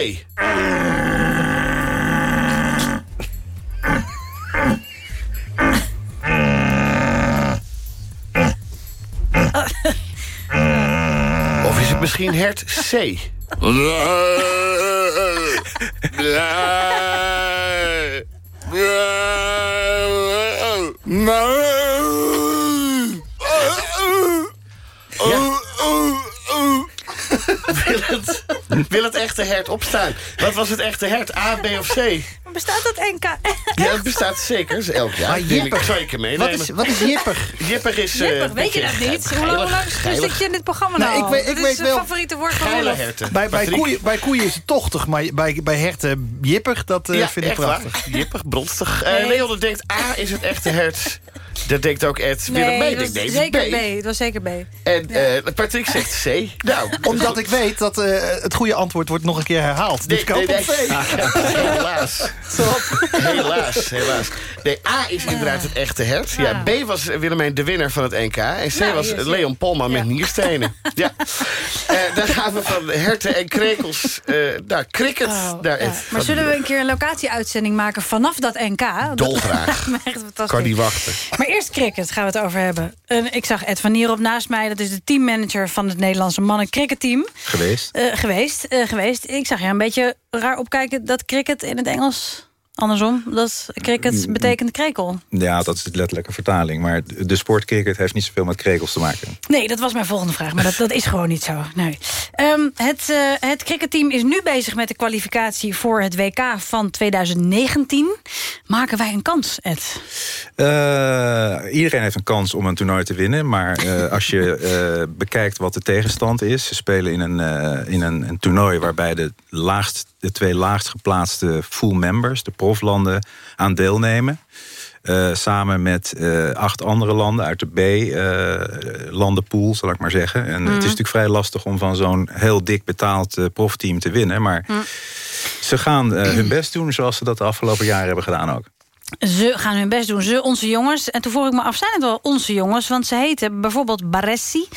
[SPEAKER 23] Of is het misschien hert C? Wil het, wil het echte hert opstaan? Wat was het echte hert? A, B of C?
[SPEAKER 2] Bestaat dat NK?
[SPEAKER 23] Ja, het bestaat zeker. Dat is elk jaar.
[SPEAKER 18] Maar
[SPEAKER 23] ik
[SPEAKER 18] jippig.
[SPEAKER 23] zeker meenemen.
[SPEAKER 18] Wat is, wat is jippig?
[SPEAKER 23] Jippig is... eh,
[SPEAKER 2] Jippig, weet je dat niet? Hoe lang, hoe lang
[SPEAKER 23] geilig,
[SPEAKER 2] zit je in dit programma
[SPEAKER 18] Nou,
[SPEAKER 2] nou?
[SPEAKER 18] ik weet- ik
[SPEAKER 2] Dit
[SPEAKER 18] weet
[SPEAKER 2] is het
[SPEAKER 18] wel-
[SPEAKER 2] favoriete woord van
[SPEAKER 23] Geile herten.
[SPEAKER 3] Bij, bij, koeien, bij koeien is het tochtig, maar bij, bij herten jippig, dat eh,
[SPEAKER 23] ja,
[SPEAKER 3] vind ik prachtig.
[SPEAKER 23] waar. Jippig, bronstig. Eh
[SPEAKER 2] Nee.
[SPEAKER 23] Leon denkt A is het echte hert. Dat denkt ook Ed. Willem
[SPEAKER 2] Nee, het
[SPEAKER 23] denkt
[SPEAKER 2] was
[SPEAKER 23] nee,
[SPEAKER 2] zeker B. Het was zeker B.
[SPEAKER 23] En eh, Patrick zegt C. Nou,
[SPEAKER 3] Omdat ik weet dat eh, het goede antwoord wordt nog een keer herhaald. Dus
[SPEAKER 23] Nee, helaas. Helaas, helaas. Nee, A is inderdaad het echte hert. Ja, B was Willemijn de winnaar van het NK. En C
[SPEAKER 2] Nou,
[SPEAKER 23] was Leon Polman met nierstenen. Ja. Eh dan gaan we van herten en krekels eh naar cricket.
[SPEAKER 2] Oh,
[SPEAKER 23] naar
[SPEAKER 2] ja.
[SPEAKER 23] Ed
[SPEAKER 2] Maar zullen we een keer een locatieuitzending maken vanaf dat NK?
[SPEAKER 23] Dolgraag. Kan niet wachten.
[SPEAKER 2] Maar eerst cricket gaan we het over hebben. En ik zag Ed van Nierop naast mij. Dat is de teammanager van het Nederlandse mannen cricketteam.
[SPEAKER 24] Geweest.
[SPEAKER 2] Eh, geweest, eh, geweest. Ik zag je een beetje raar opkijken dat cricket in het Engels... Andersom, dat cricket betekent krekel.
[SPEAKER 24] Ja, dat is de letterlijke vertaling. Maar de sportcricket heeft niet zoveel met krekels te maken.
[SPEAKER 2] Nee, dat was mijn volgende vraag, maar dat, dat is gewoon niet zo. Nee. Ehm, het, eh, het cricketteam is nu bezig met de kwalificatie voor het WK van 2019. Maken wij een kans, Ed?
[SPEAKER 24] Eh, iedereen heeft een kans om een toernooi te winnen. Maar eh, als je bekijkt wat de tegenstand is... ze spelen in een, in een, een toernooi waarbij de, laagst, de twee laagst geplaatste full members... de proflanden, aan deelnemen. Eh, samen met eh, acht andere landen uit de B-landenpool, zal ik maar zeggen. En het is natuurlijk vrij lastig om van zo'n heel dik betaald eh, profteam te winnen. Maar ze gaan eh, hun best doen zoals ze dat de afgelopen jaren hebben gedaan ook.
[SPEAKER 2] Ze gaan hun best doen, ze, onze jongens. En toen vroeg ik me af, zijn het wel onze jongens? Want ze heten bijvoorbeeld Baresi,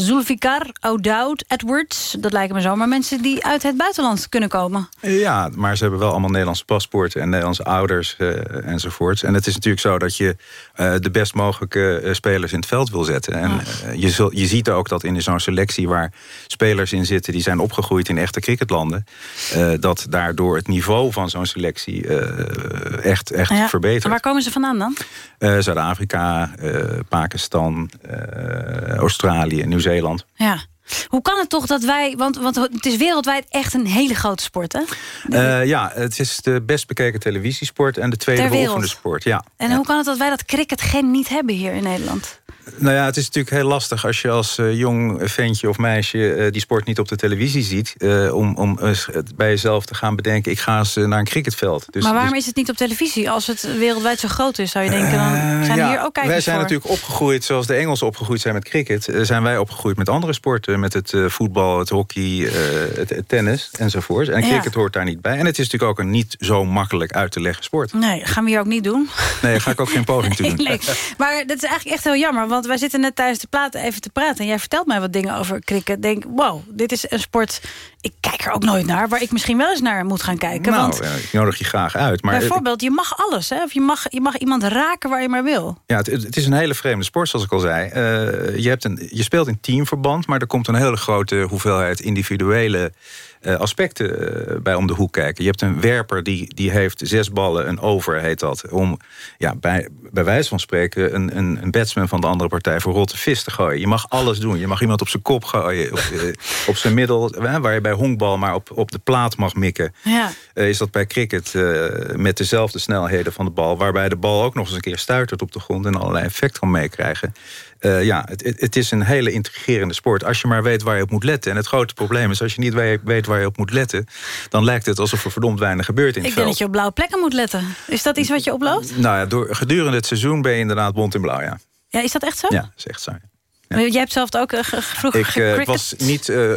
[SPEAKER 2] Zulfikar, O'Dowd, Edwards. Dat lijken me zomaar mensen die uit het buitenland kunnen komen.
[SPEAKER 24] Ja, maar ze hebben wel allemaal Nederlandse paspoorten... en Nederlandse ouders eh, enzovoorts. En het is natuurlijk zo dat je eh, de best mogelijke eh, spelers in het veld wil zetten. En je, je ziet ook dat in zo'n selectie waar spelers in zitten... die zijn opgegroeid in echte cricketlanden... dat daardoor het niveau van zo'n selectie echt, echt
[SPEAKER 2] Ja,
[SPEAKER 24] verbetert.
[SPEAKER 2] Waar komen ze vandaan dan?
[SPEAKER 24] Zuid-Afrika, Pakistan, Australië, Nieuw-Zeeland.
[SPEAKER 2] Ja. Hoe kan het toch dat wij... Want, want het is wereldwijd echt een hele grote sport, hè?
[SPEAKER 24] Eh, ja, het is de best bekeken televisiesport en de tweede beoefende sport. Ja.
[SPEAKER 2] En hoe kan het dat wij dat cricketgen niet hebben hier in Nederland?
[SPEAKER 24] Nou ja, het is natuurlijk heel lastig als je als eh, jong ventje of meisje eh, die sport niet op de televisie ziet. eh, om om bij jezelf te gaan bedenken, ik ga eens naar een cricketveld. Dus,
[SPEAKER 2] maar waarom
[SPEAKER 24] dus-
[SPEAKER 2] is het niet op televisie? Als het wereldwijd zo groot is, zou je denken... dan zijn
[SPEAKER 24] ja,
[SPEAKER 2] hier ook kijkers
[SPEAKER 24] wij zijn
[SPEAKER 2] voor.
[SPEAKER 24] natuurlijk opgegroeid zoals de Engelsen opgegroeid zijn met cricket. zijn wij opgegroeid met andere sporten. Met het voetbal, het hockey, het, het tennis enzovoort. En
[SPEAKER 2] Ja.
[SPEAKER 24] cricket hoort daar niet bij. En het is natuurlijk ook een niet zo makkelijk uit te leggen sport.
[SPEAKER 2] Nee, gaan we hier ook niet doen.
[SPEAKER 24] Nee, ga ik ook geen poging toe doen.
[SPEAKER 2] Nee, maar dat is eigenlijk echt heel jammer. Want wij zitten net tijdens de plaat even te praten... en jij vertelt mij wat dingen over cricket. Denk, wow, dit is een sport... Ik kijk er ook nooit naar, waar ik misschien wel eens naar moet gaan kijken.
[SPEAKER 24] Nou,
[SPEAKER 2] want
[SPEAKER 24] ik nodig je graag uit. Maar
[SPEAKER 2] bijvoorbeeld, je mag alles. Hè? Of je mag, je mag iemand raken waar je maar wil.
[SPEAKER 24] Ja, het, het is een hele vreemde sport, zoals ik al zei. Eh, je, hebt een, je speelt in teamverband, maar er komt een hele grote hoeveelheid individuele aspecten eh, bij om de hoek kijken. Je hebt een werper die, die heeft zes ballen, een over heet dat... om ja, bij, bij wijze van spreken een, een, een batsman van de andere partij... voor rotte vis te gooien. Je mag alles doen. Je mag iemand op zijn kop gooien, op, eh, op zijn middel... waar je bij honkbal maar op, op de plaat mag mikken.
[SPEAKER 2] Ja.
[SPEAKER 24] is dat bij cricket met dezelfde snelheden van de bal... waarbij de bal ook nog eens een keer stuitert op de grond... en allerlei effect kan meekrijgen. Uh, ja, het, het, is een hele intrigerende sport. Als je maar weet waar je op moet letten. En het grote probleem is, als je niet weet waar je op moet letten... dan lijkt het alsof er verdomd weinig gebeurt in het
[SPEAKER 2] Ik
[SPEAKER 24] veld.
[SPEAKER 2] denk dat je op blauwe plekken moet letten. Is dat iets wat je oploopt?
[SPEAKER 24] Nou ja, door, gedurende het seizoen ben je inderdaad bont in blauw, ja.
[SPEAKER 2] Ja, is dat echt zo?
[SPEAKER 24] Ja, dat is echt zo.
[SPEAKER 2] Ja. Jij hebt zelf ook uh, vroeger
[SPEAKER 24] Ik uh, was niet uh,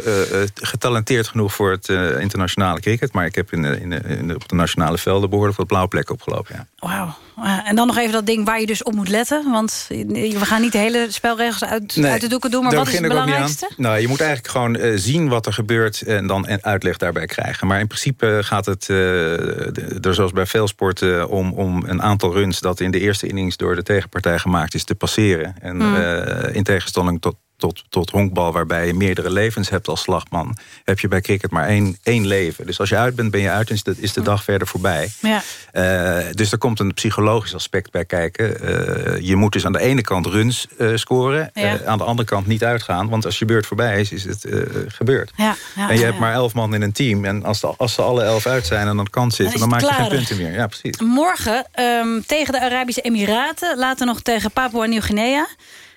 [SPEAKER 24] getalenteerd genoeg voor het internationale cricket... maar ik heb in, in, in, op de nationale velden behoorlijk wat blauwe plekken opgelopen. Ja.
[SPEAKER 2] Wauw. En dan nog even dat ding waar je dus op moet letten. Want we gaan niet de hele spelregels uit,
[SPEAKER 24] nee,
[SPEAKER 2] uit de doeken doen. Maar wat is het belangrijkste?
[SPEAKER 24] Nou, je moet eigenlijk gewoon zien wat er gebeurt... en dan een uitleg daarbij krijgen. Maar in principe gaat het er zoals bij veel sporten... om, om een aantal runs dat in de eerste innings door de tegenpartij gemaakt is... te passeren. En
[SPEAKER 2] Hmm.
[SPEAKER 24] mm. in tegenstelling tot tot, tot honkbal, waarbij je meerdere levens hebt als slagman... heb je bij cricket maar één, één leven. Dus als je uit bent, ben je uit en is de, is de dag verder voorbij.
[SPEAKER 2] Ja.
[SPEAKER 24] Uh, dus er komt een psychologisch aspect bij kijken. Uh, je moet dus aan de ene kant runs uh, scoren...
[SPEAKER 2] Ja.
[SPEAKER 24] aan de andere kant niet uitgaan. Want als je beurt voorbij is, is het gebeurd.
[SPEAKER 2] Ja, ja,
[SPEAKER 24] en je hebt maar elf man in een team. En als, de, als ze alle elf uit zijn en aan de kant zitten... dan, dan maak je geen punten meer. Ja, precies.
[SPEAKER 2] Morgen um, tegen de Arabische Emiraten. Later nog tegen Papua Nieuw-Guinea.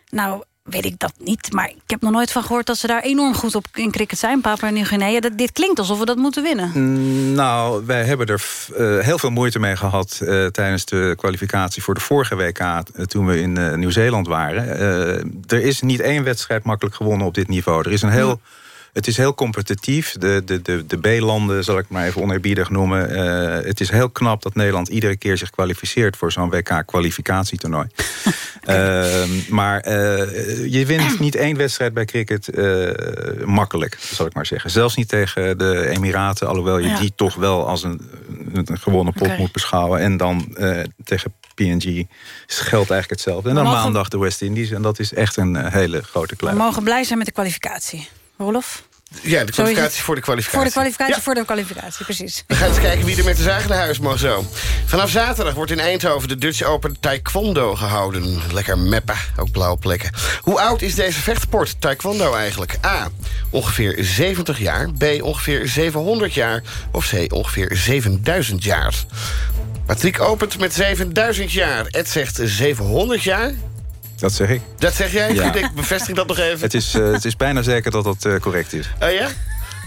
[SPEAKER 2] Nou weet ik dat niet. Maar ik heb nog nooit van gehoord dat ze daar enorm goed op in cricket zijn. Papua Nieuw-Guinea. Dit klinkt alsof we dat moeten winnen.
[SPEAKER 24] Mm, nou, wij hebben er uh, heel veel moeite mee gehad... Uh, tijdens de kwalificatie voor de vorige WK... Uh, toen we in Nieuw-Zeeland waren. er is niet één wedstrijd makkelijk gewonnen op dit niveau. Er is een heel... Het is heel competitief. De, de, de, de B-landen, zal ik maar even oneerbiedig noemen. Uh, het is heel knap dat Nederland iedere keer zich kwalificeert... voor zo'n WK-kwalificatietoernooi. uh, maar uh, je wint niet één wedstrijd bij cricket makkelijk, zal ik maar zeggen. Zelfs niet tegen de Emiraten, alhoewel je ja. die toch wel als een, een gewonnen pot okay. moet beschouwen. En dan tegen PNG geldt eigenlijk hetzelfde. En dan mogen... maandag de West Indies. En dat is echt een hele grote kluif.
[SPEAKER 2] We mogen blij zijn met de kwalificatie. Rolof?
[SPEAKER 23] Ja, de kwalificatie voor de kwalificatie.
[SPEAKER 2] Voor de kwalificatie,
[SPEAKER 23] ja.
[SPEAKER 2] voor de kwalificatie, precies.
[SPEAKER 23] We gaan eens kijken wie er met de zagen naar huis mag zo. Vanaf zaterdag wordt in Eindhoven de Dutch Open Taekwondo gehouden. Lekker meppen, ook blauwe plekken. Hoe oud is deze vechtsport, Taekwondo eigenlijk? A, ongeveer 70 jaar. B, ongeveer 700 jaar. Of C, ongeveer 7000 jaar. Patrick opent met 7000 jaar. Ed zegt 700 jaar.
[SPEAKER 24] Dat zeg ik.
[SPEAKER 23] Dat zeg jij?
[SPEAKER 24] Ja.
[SPEAKER 23] Ik bevestig dat nog even.
[SPEAKER 24] Het is, uh, het is bijna zeker dat dat uh, correct is.
[SPEAKER 23] Oh ja?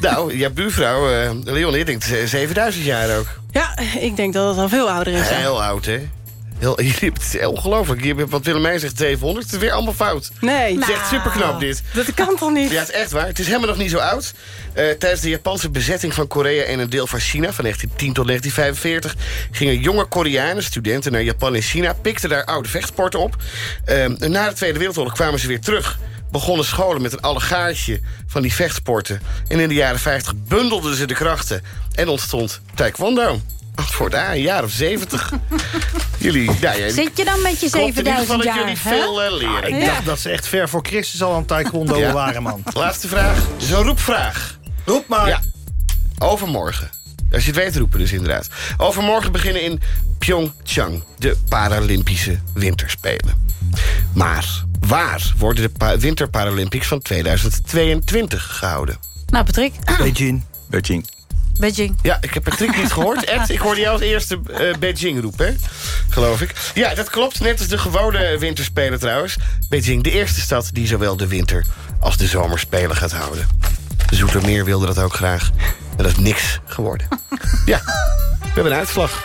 [SPEAKER 23] Nou, je buurvrouw, uh, Leon, je denkt 7000 jaar ook.
[SPEAKER 25] Ja, ik denk dat het al veel ouder is.
[SPEAKER 23] Heel oud, hè? Heel, het is ongelooflijk. Wat Willemijn zegt 700, het is weer allemaal fout.
[SPEAKER 25] Nee.
[SPEAKER 23] Het is echt superknap dit.
[SPEAKER 25] Dat kan toch niet?
[SPEAKER 23] Ja, het is echt waar. Het is helemaal nog niet zo oud. Uh, tijdens de Japanse bezetting van Korea en een deel van China... van 1910 tot 1945 gingen jonge Koreanen, studenten... naar Japan en China, pikten daar oude vechtsporten op. Uh, na de Tweede Wereldoorlog kwamen ze weer terug begonnen scholen met een allegaartje van die vechtsporten. En in de jaren 50 bundelden ze de krachten en ontstond taekwondo. Antwoord A, een jaar of 70. jullie, nou ja,
[SPEAKER 2] Zit je dan met je 7000 jaar?
[SPEAKER 23] dat jullie veel uh, leren.
[SPEAKER 3] Ah, ik dacht dat ze echt ver voor Christus al aan taekwondo ja. waren, man.
[SPEAKER 23] Laatste vraag. Is een roepvraag.
[SPEAKER 3] Roep maar.
[SPEAKER 23] Ja. Overmorgen. Als je het weet roepen dus inderdaad. Overmorgen beginnen in Pyeongchang de Paralympische Winterspelen. Maar waar worden de Winter Paralympics van 2022 gehouden?
[SPEAKER 2] Nou, Patrick.
[SPEAKER 3] Beijing.
[SPEAKER 24] Beijing.
[SPEAKER 2] Beijing.
[SPEAKER 23] Ja, ik heb Patrick niet gehoord. Ed, ik hoorde jou als eerste uh, Beijing roepen, geloof ik. Ja, dat klopt. Net als de gewone winterspelen trouwens. Beijing, de eerste stad die zowel de winter als de zomerspelen gaat houden. Zoetermeer wilde dat ook graag. En dat is niks geworden. ja, we hebben een uitslag.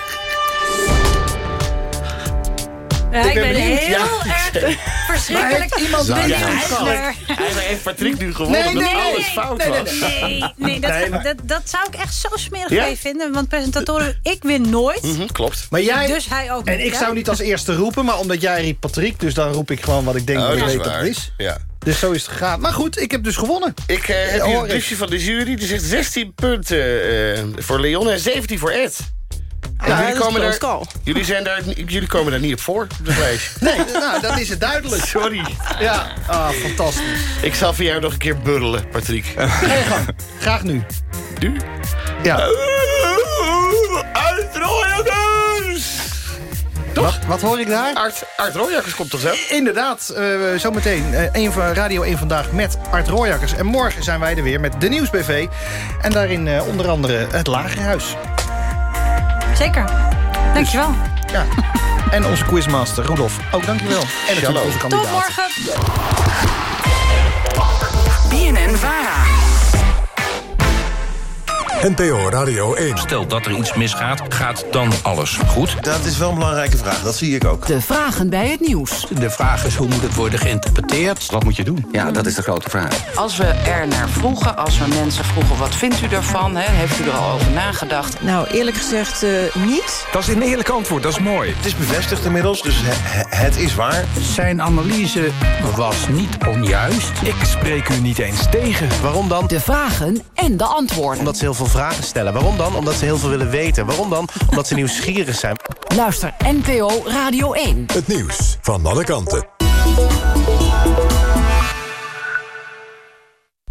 [SPEAKER 2] Ja, ik ben heel
[SPEAKER 23] Ja.
[SPEAKER 2] erg verschrikkelijk
[SPEAKER 23] iemand
[SPEAKER 2] benieuwd
[SPEAKER 23] Ja,
[SPEAKER 2] naar-
[SPEAKER 23] Eigenlijk heeft Patrick nu gewonnen
[SPEAKER 2] Nee,
[SPEAKER 23] omdat
[SPEAKER 2] nee,
[SPEAKER 23] alles
[SPEAKER 2] nee,
[SPEAKER 23] fout
[SPEAKER 2] nee,
[SPEAKER 23] was.
[SPEAKER 2] Nee, nee, dat,
[SPEAKER 23] Nee, maar-
[SPEAKER 2] dat, dat zou ik echt zo smerig
[SPEAKER 3] Ja?
[SPEAKER 2] mee vinden. Want presentatoren, ik win nooit.
[SPEAKER 23] Mhm, klopt.
[SPEAKER 3] Maar jij,
[SPEAKER 2] Dus hij ook
[SPEAKER 3] en
[SPEAKER 2] niet,
[SPEAKER 3] ik zou niet als eerste roepen, maar omdat jij riep Patrick... dus dan roep ik gewoon wat ik denk
[SPEAKER 23] Oh,
[SPEAKER 3] dat ik
[SPEAKER 23] dat
[SPEAKER 3] het is.
[SPEAKER 23] Ja.
[SPEAKER 3] Dus zo is het gegaan. Maar goed, ik heb dus gewonnen.
[SPEAKER 23] Ik eh, heb hier
[SPEAKER 3] hoor
[SPEAKER 23] een briefje van de jury. Die zegt 16 punten eh, voor Leon en 17 voor Ed.
[SPEAKER 25] Ja,
[SPEAKER 23] jullie, komen daar, jullie, zijn daar, jullie komen daar niet op voor, op de lijst.
[SPEAKER 3] Nee, nou, dan is het duidelijk.
[SPEAKER 23] Sorry.
[SPEAKER 3] Ja, ah, fantastisch.
[SPEAKER 23] Ik zal voor jou nog een keer buddelen, Patrick.
[SPEAKER 3] Ga je gang. Graag nu.
[SPEAKER 23] Nu?
[SPEAKER 3] Ja.
[SPEAKER 23] Uitrooiers!
[SPEAKER 3] Wat, wat hoor ik daar?
[SPEAKER 23] Art, Art Rooijakkers komt toch zo?
[SPEAKER 3] Inderdaad, eh, zometeen eh, een van Radio 1 Vandaag met Art Rooijakkers. En morgen zijn wij er weer met de Nieuwsbv. En daarin eh, onder andere het Lagerhuis.
[SPEAKER 2] Zeker. Dankjewel.
[SPEAKER 3] Ja. En onze quizmaster Rudolf. Ook dankjewel. En natuurlijk onze
[SPEAKER 2] Tot
[SPEAKER 3] kandidaat.
[SPEAKER 2] morgen.
[SPEAKER 20] BNN Vara.
[SPEAKER 1] NPO Radio 1.
[SPEAKER 27] Stel dat er iets misgaat, gaat dan alles goed?
[SPEAKER 28] Dat is wel een belangrijke vraag, dat zie ik ook.
[SPEAKER 20] De vragen bij het nieuws.
[SPEAKER 27] De vraag is hoe moet het worden geïnterpreteerd?
[SPEAKER 28] Wat moet je doen?
[SPEAKER 27] Ja, dat is de grote vraag.
[SPEAKER 20] Als we er naar vroegen, als we mensen vroegen... wat vindt u daarvan? Hè? Heeft u er al over nagedacht?
[SPEAKER 29] Nou, eerlijk gezegd niet.
[SPEAKER 27] Dat is een eerlijk antwoord, dat is mooi.
[SPEAKER 28] Het is bevestigd inmiddels, dus he- he- het is waar.
[SPEAKER 27] Zijn analyse was niet onjuist.
[SPEAKER 28] Ik spreek u niet eens tegen. Waarom dan?
[SPEAKER 20] De vragen en de antwoorden.
[SPEAKER 28] Omdat ze heel veel vragen stellen. Waarom dan? Omdat ze heel veel willen weten. Waarom dan? Omdat ze nieuwsgierig zijn.
[SPEAKER 20] Luister NPO Radio 1.
[SPEAKER 1] Het nieuws van alle kanten.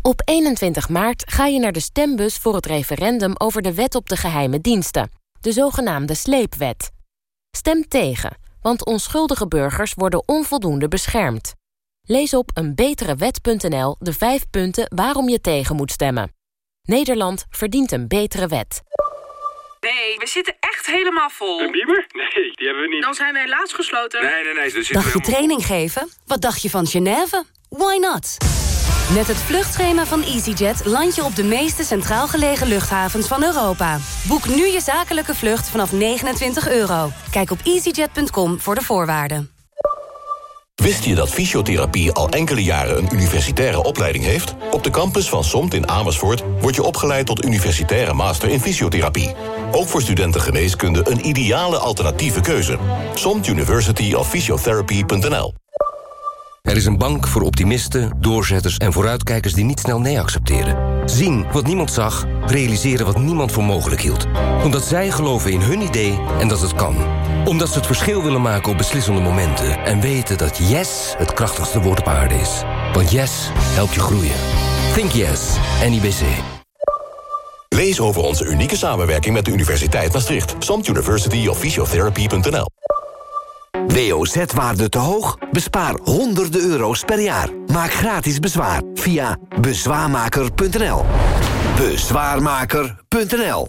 [SPEAKER 30] Op 21 maart ga je naar de stembus voor het referendum over de wet op de geheime diensten, de zogenaamde sleepwet. Stem tegen, want onschuldige burgers worden onvoldoende beschermd. Lees op eenbeterewet.nl de vijf punten waarom je tegen moet stemmen. Nederland verdient een betere wet.
[SPEAKER 31] Nee, we zitten echt helemaal vol.
[SPEAKER 32] Een bieber? Nee, die hebben we niet.
[SPEAKER 31] Dan zijn we helaas gesloten.
[SPEAKER 32] Nee, nee, nee. Dus
[SPEAKER 33] Dacht je training geven? Wat dacht je van Genève? Why not? Met het vluchtschema van EasyJet land je op de meeste centraal gelegen luchthavens van Europa. Boek nu je zakelijke vlucht vanaf 29 euro. Kijk op easyjet.com voor de voorwaarden.
[SPEAKER 34] Wist je dat fysiotherapie al enkele jaren een universitaire opleiding heeft? Op de campus van SOMT in Amersfoort word je opgeleid tot universitaire master in fysiotherapie. Ook voor studenten geneeskunde een ideale alternatieve keuze. SOMT University of Physiotherapy.nl
[SPEAKER 12] Er is een bank voor optimisten, doorzetters en vooruitkijkers die niet snel nee accepteren. Zien wat niemand zag, realiseren wat niemand voor mogelijk hield. Omdat zij geloven in hun idee en dat het kan. Omdat ze het verschil willen maken op beslissende momenten. En weten dat yes het krachtigste woord op aarde is. Want yes helpt je groeien. Think yes, NIBC.
[SPEAKER 34] Lees over onze unieke samenwerking met de Universiteit Maastricht. SOMT University of Physiotherapy.nl
[SPEAKER 35] WOZ-waarde te hoog? Bespaar honderden euro's per jaar. Maak gratis bezwaar via bezwaarmaker.nl. Bezwaarmaker.nl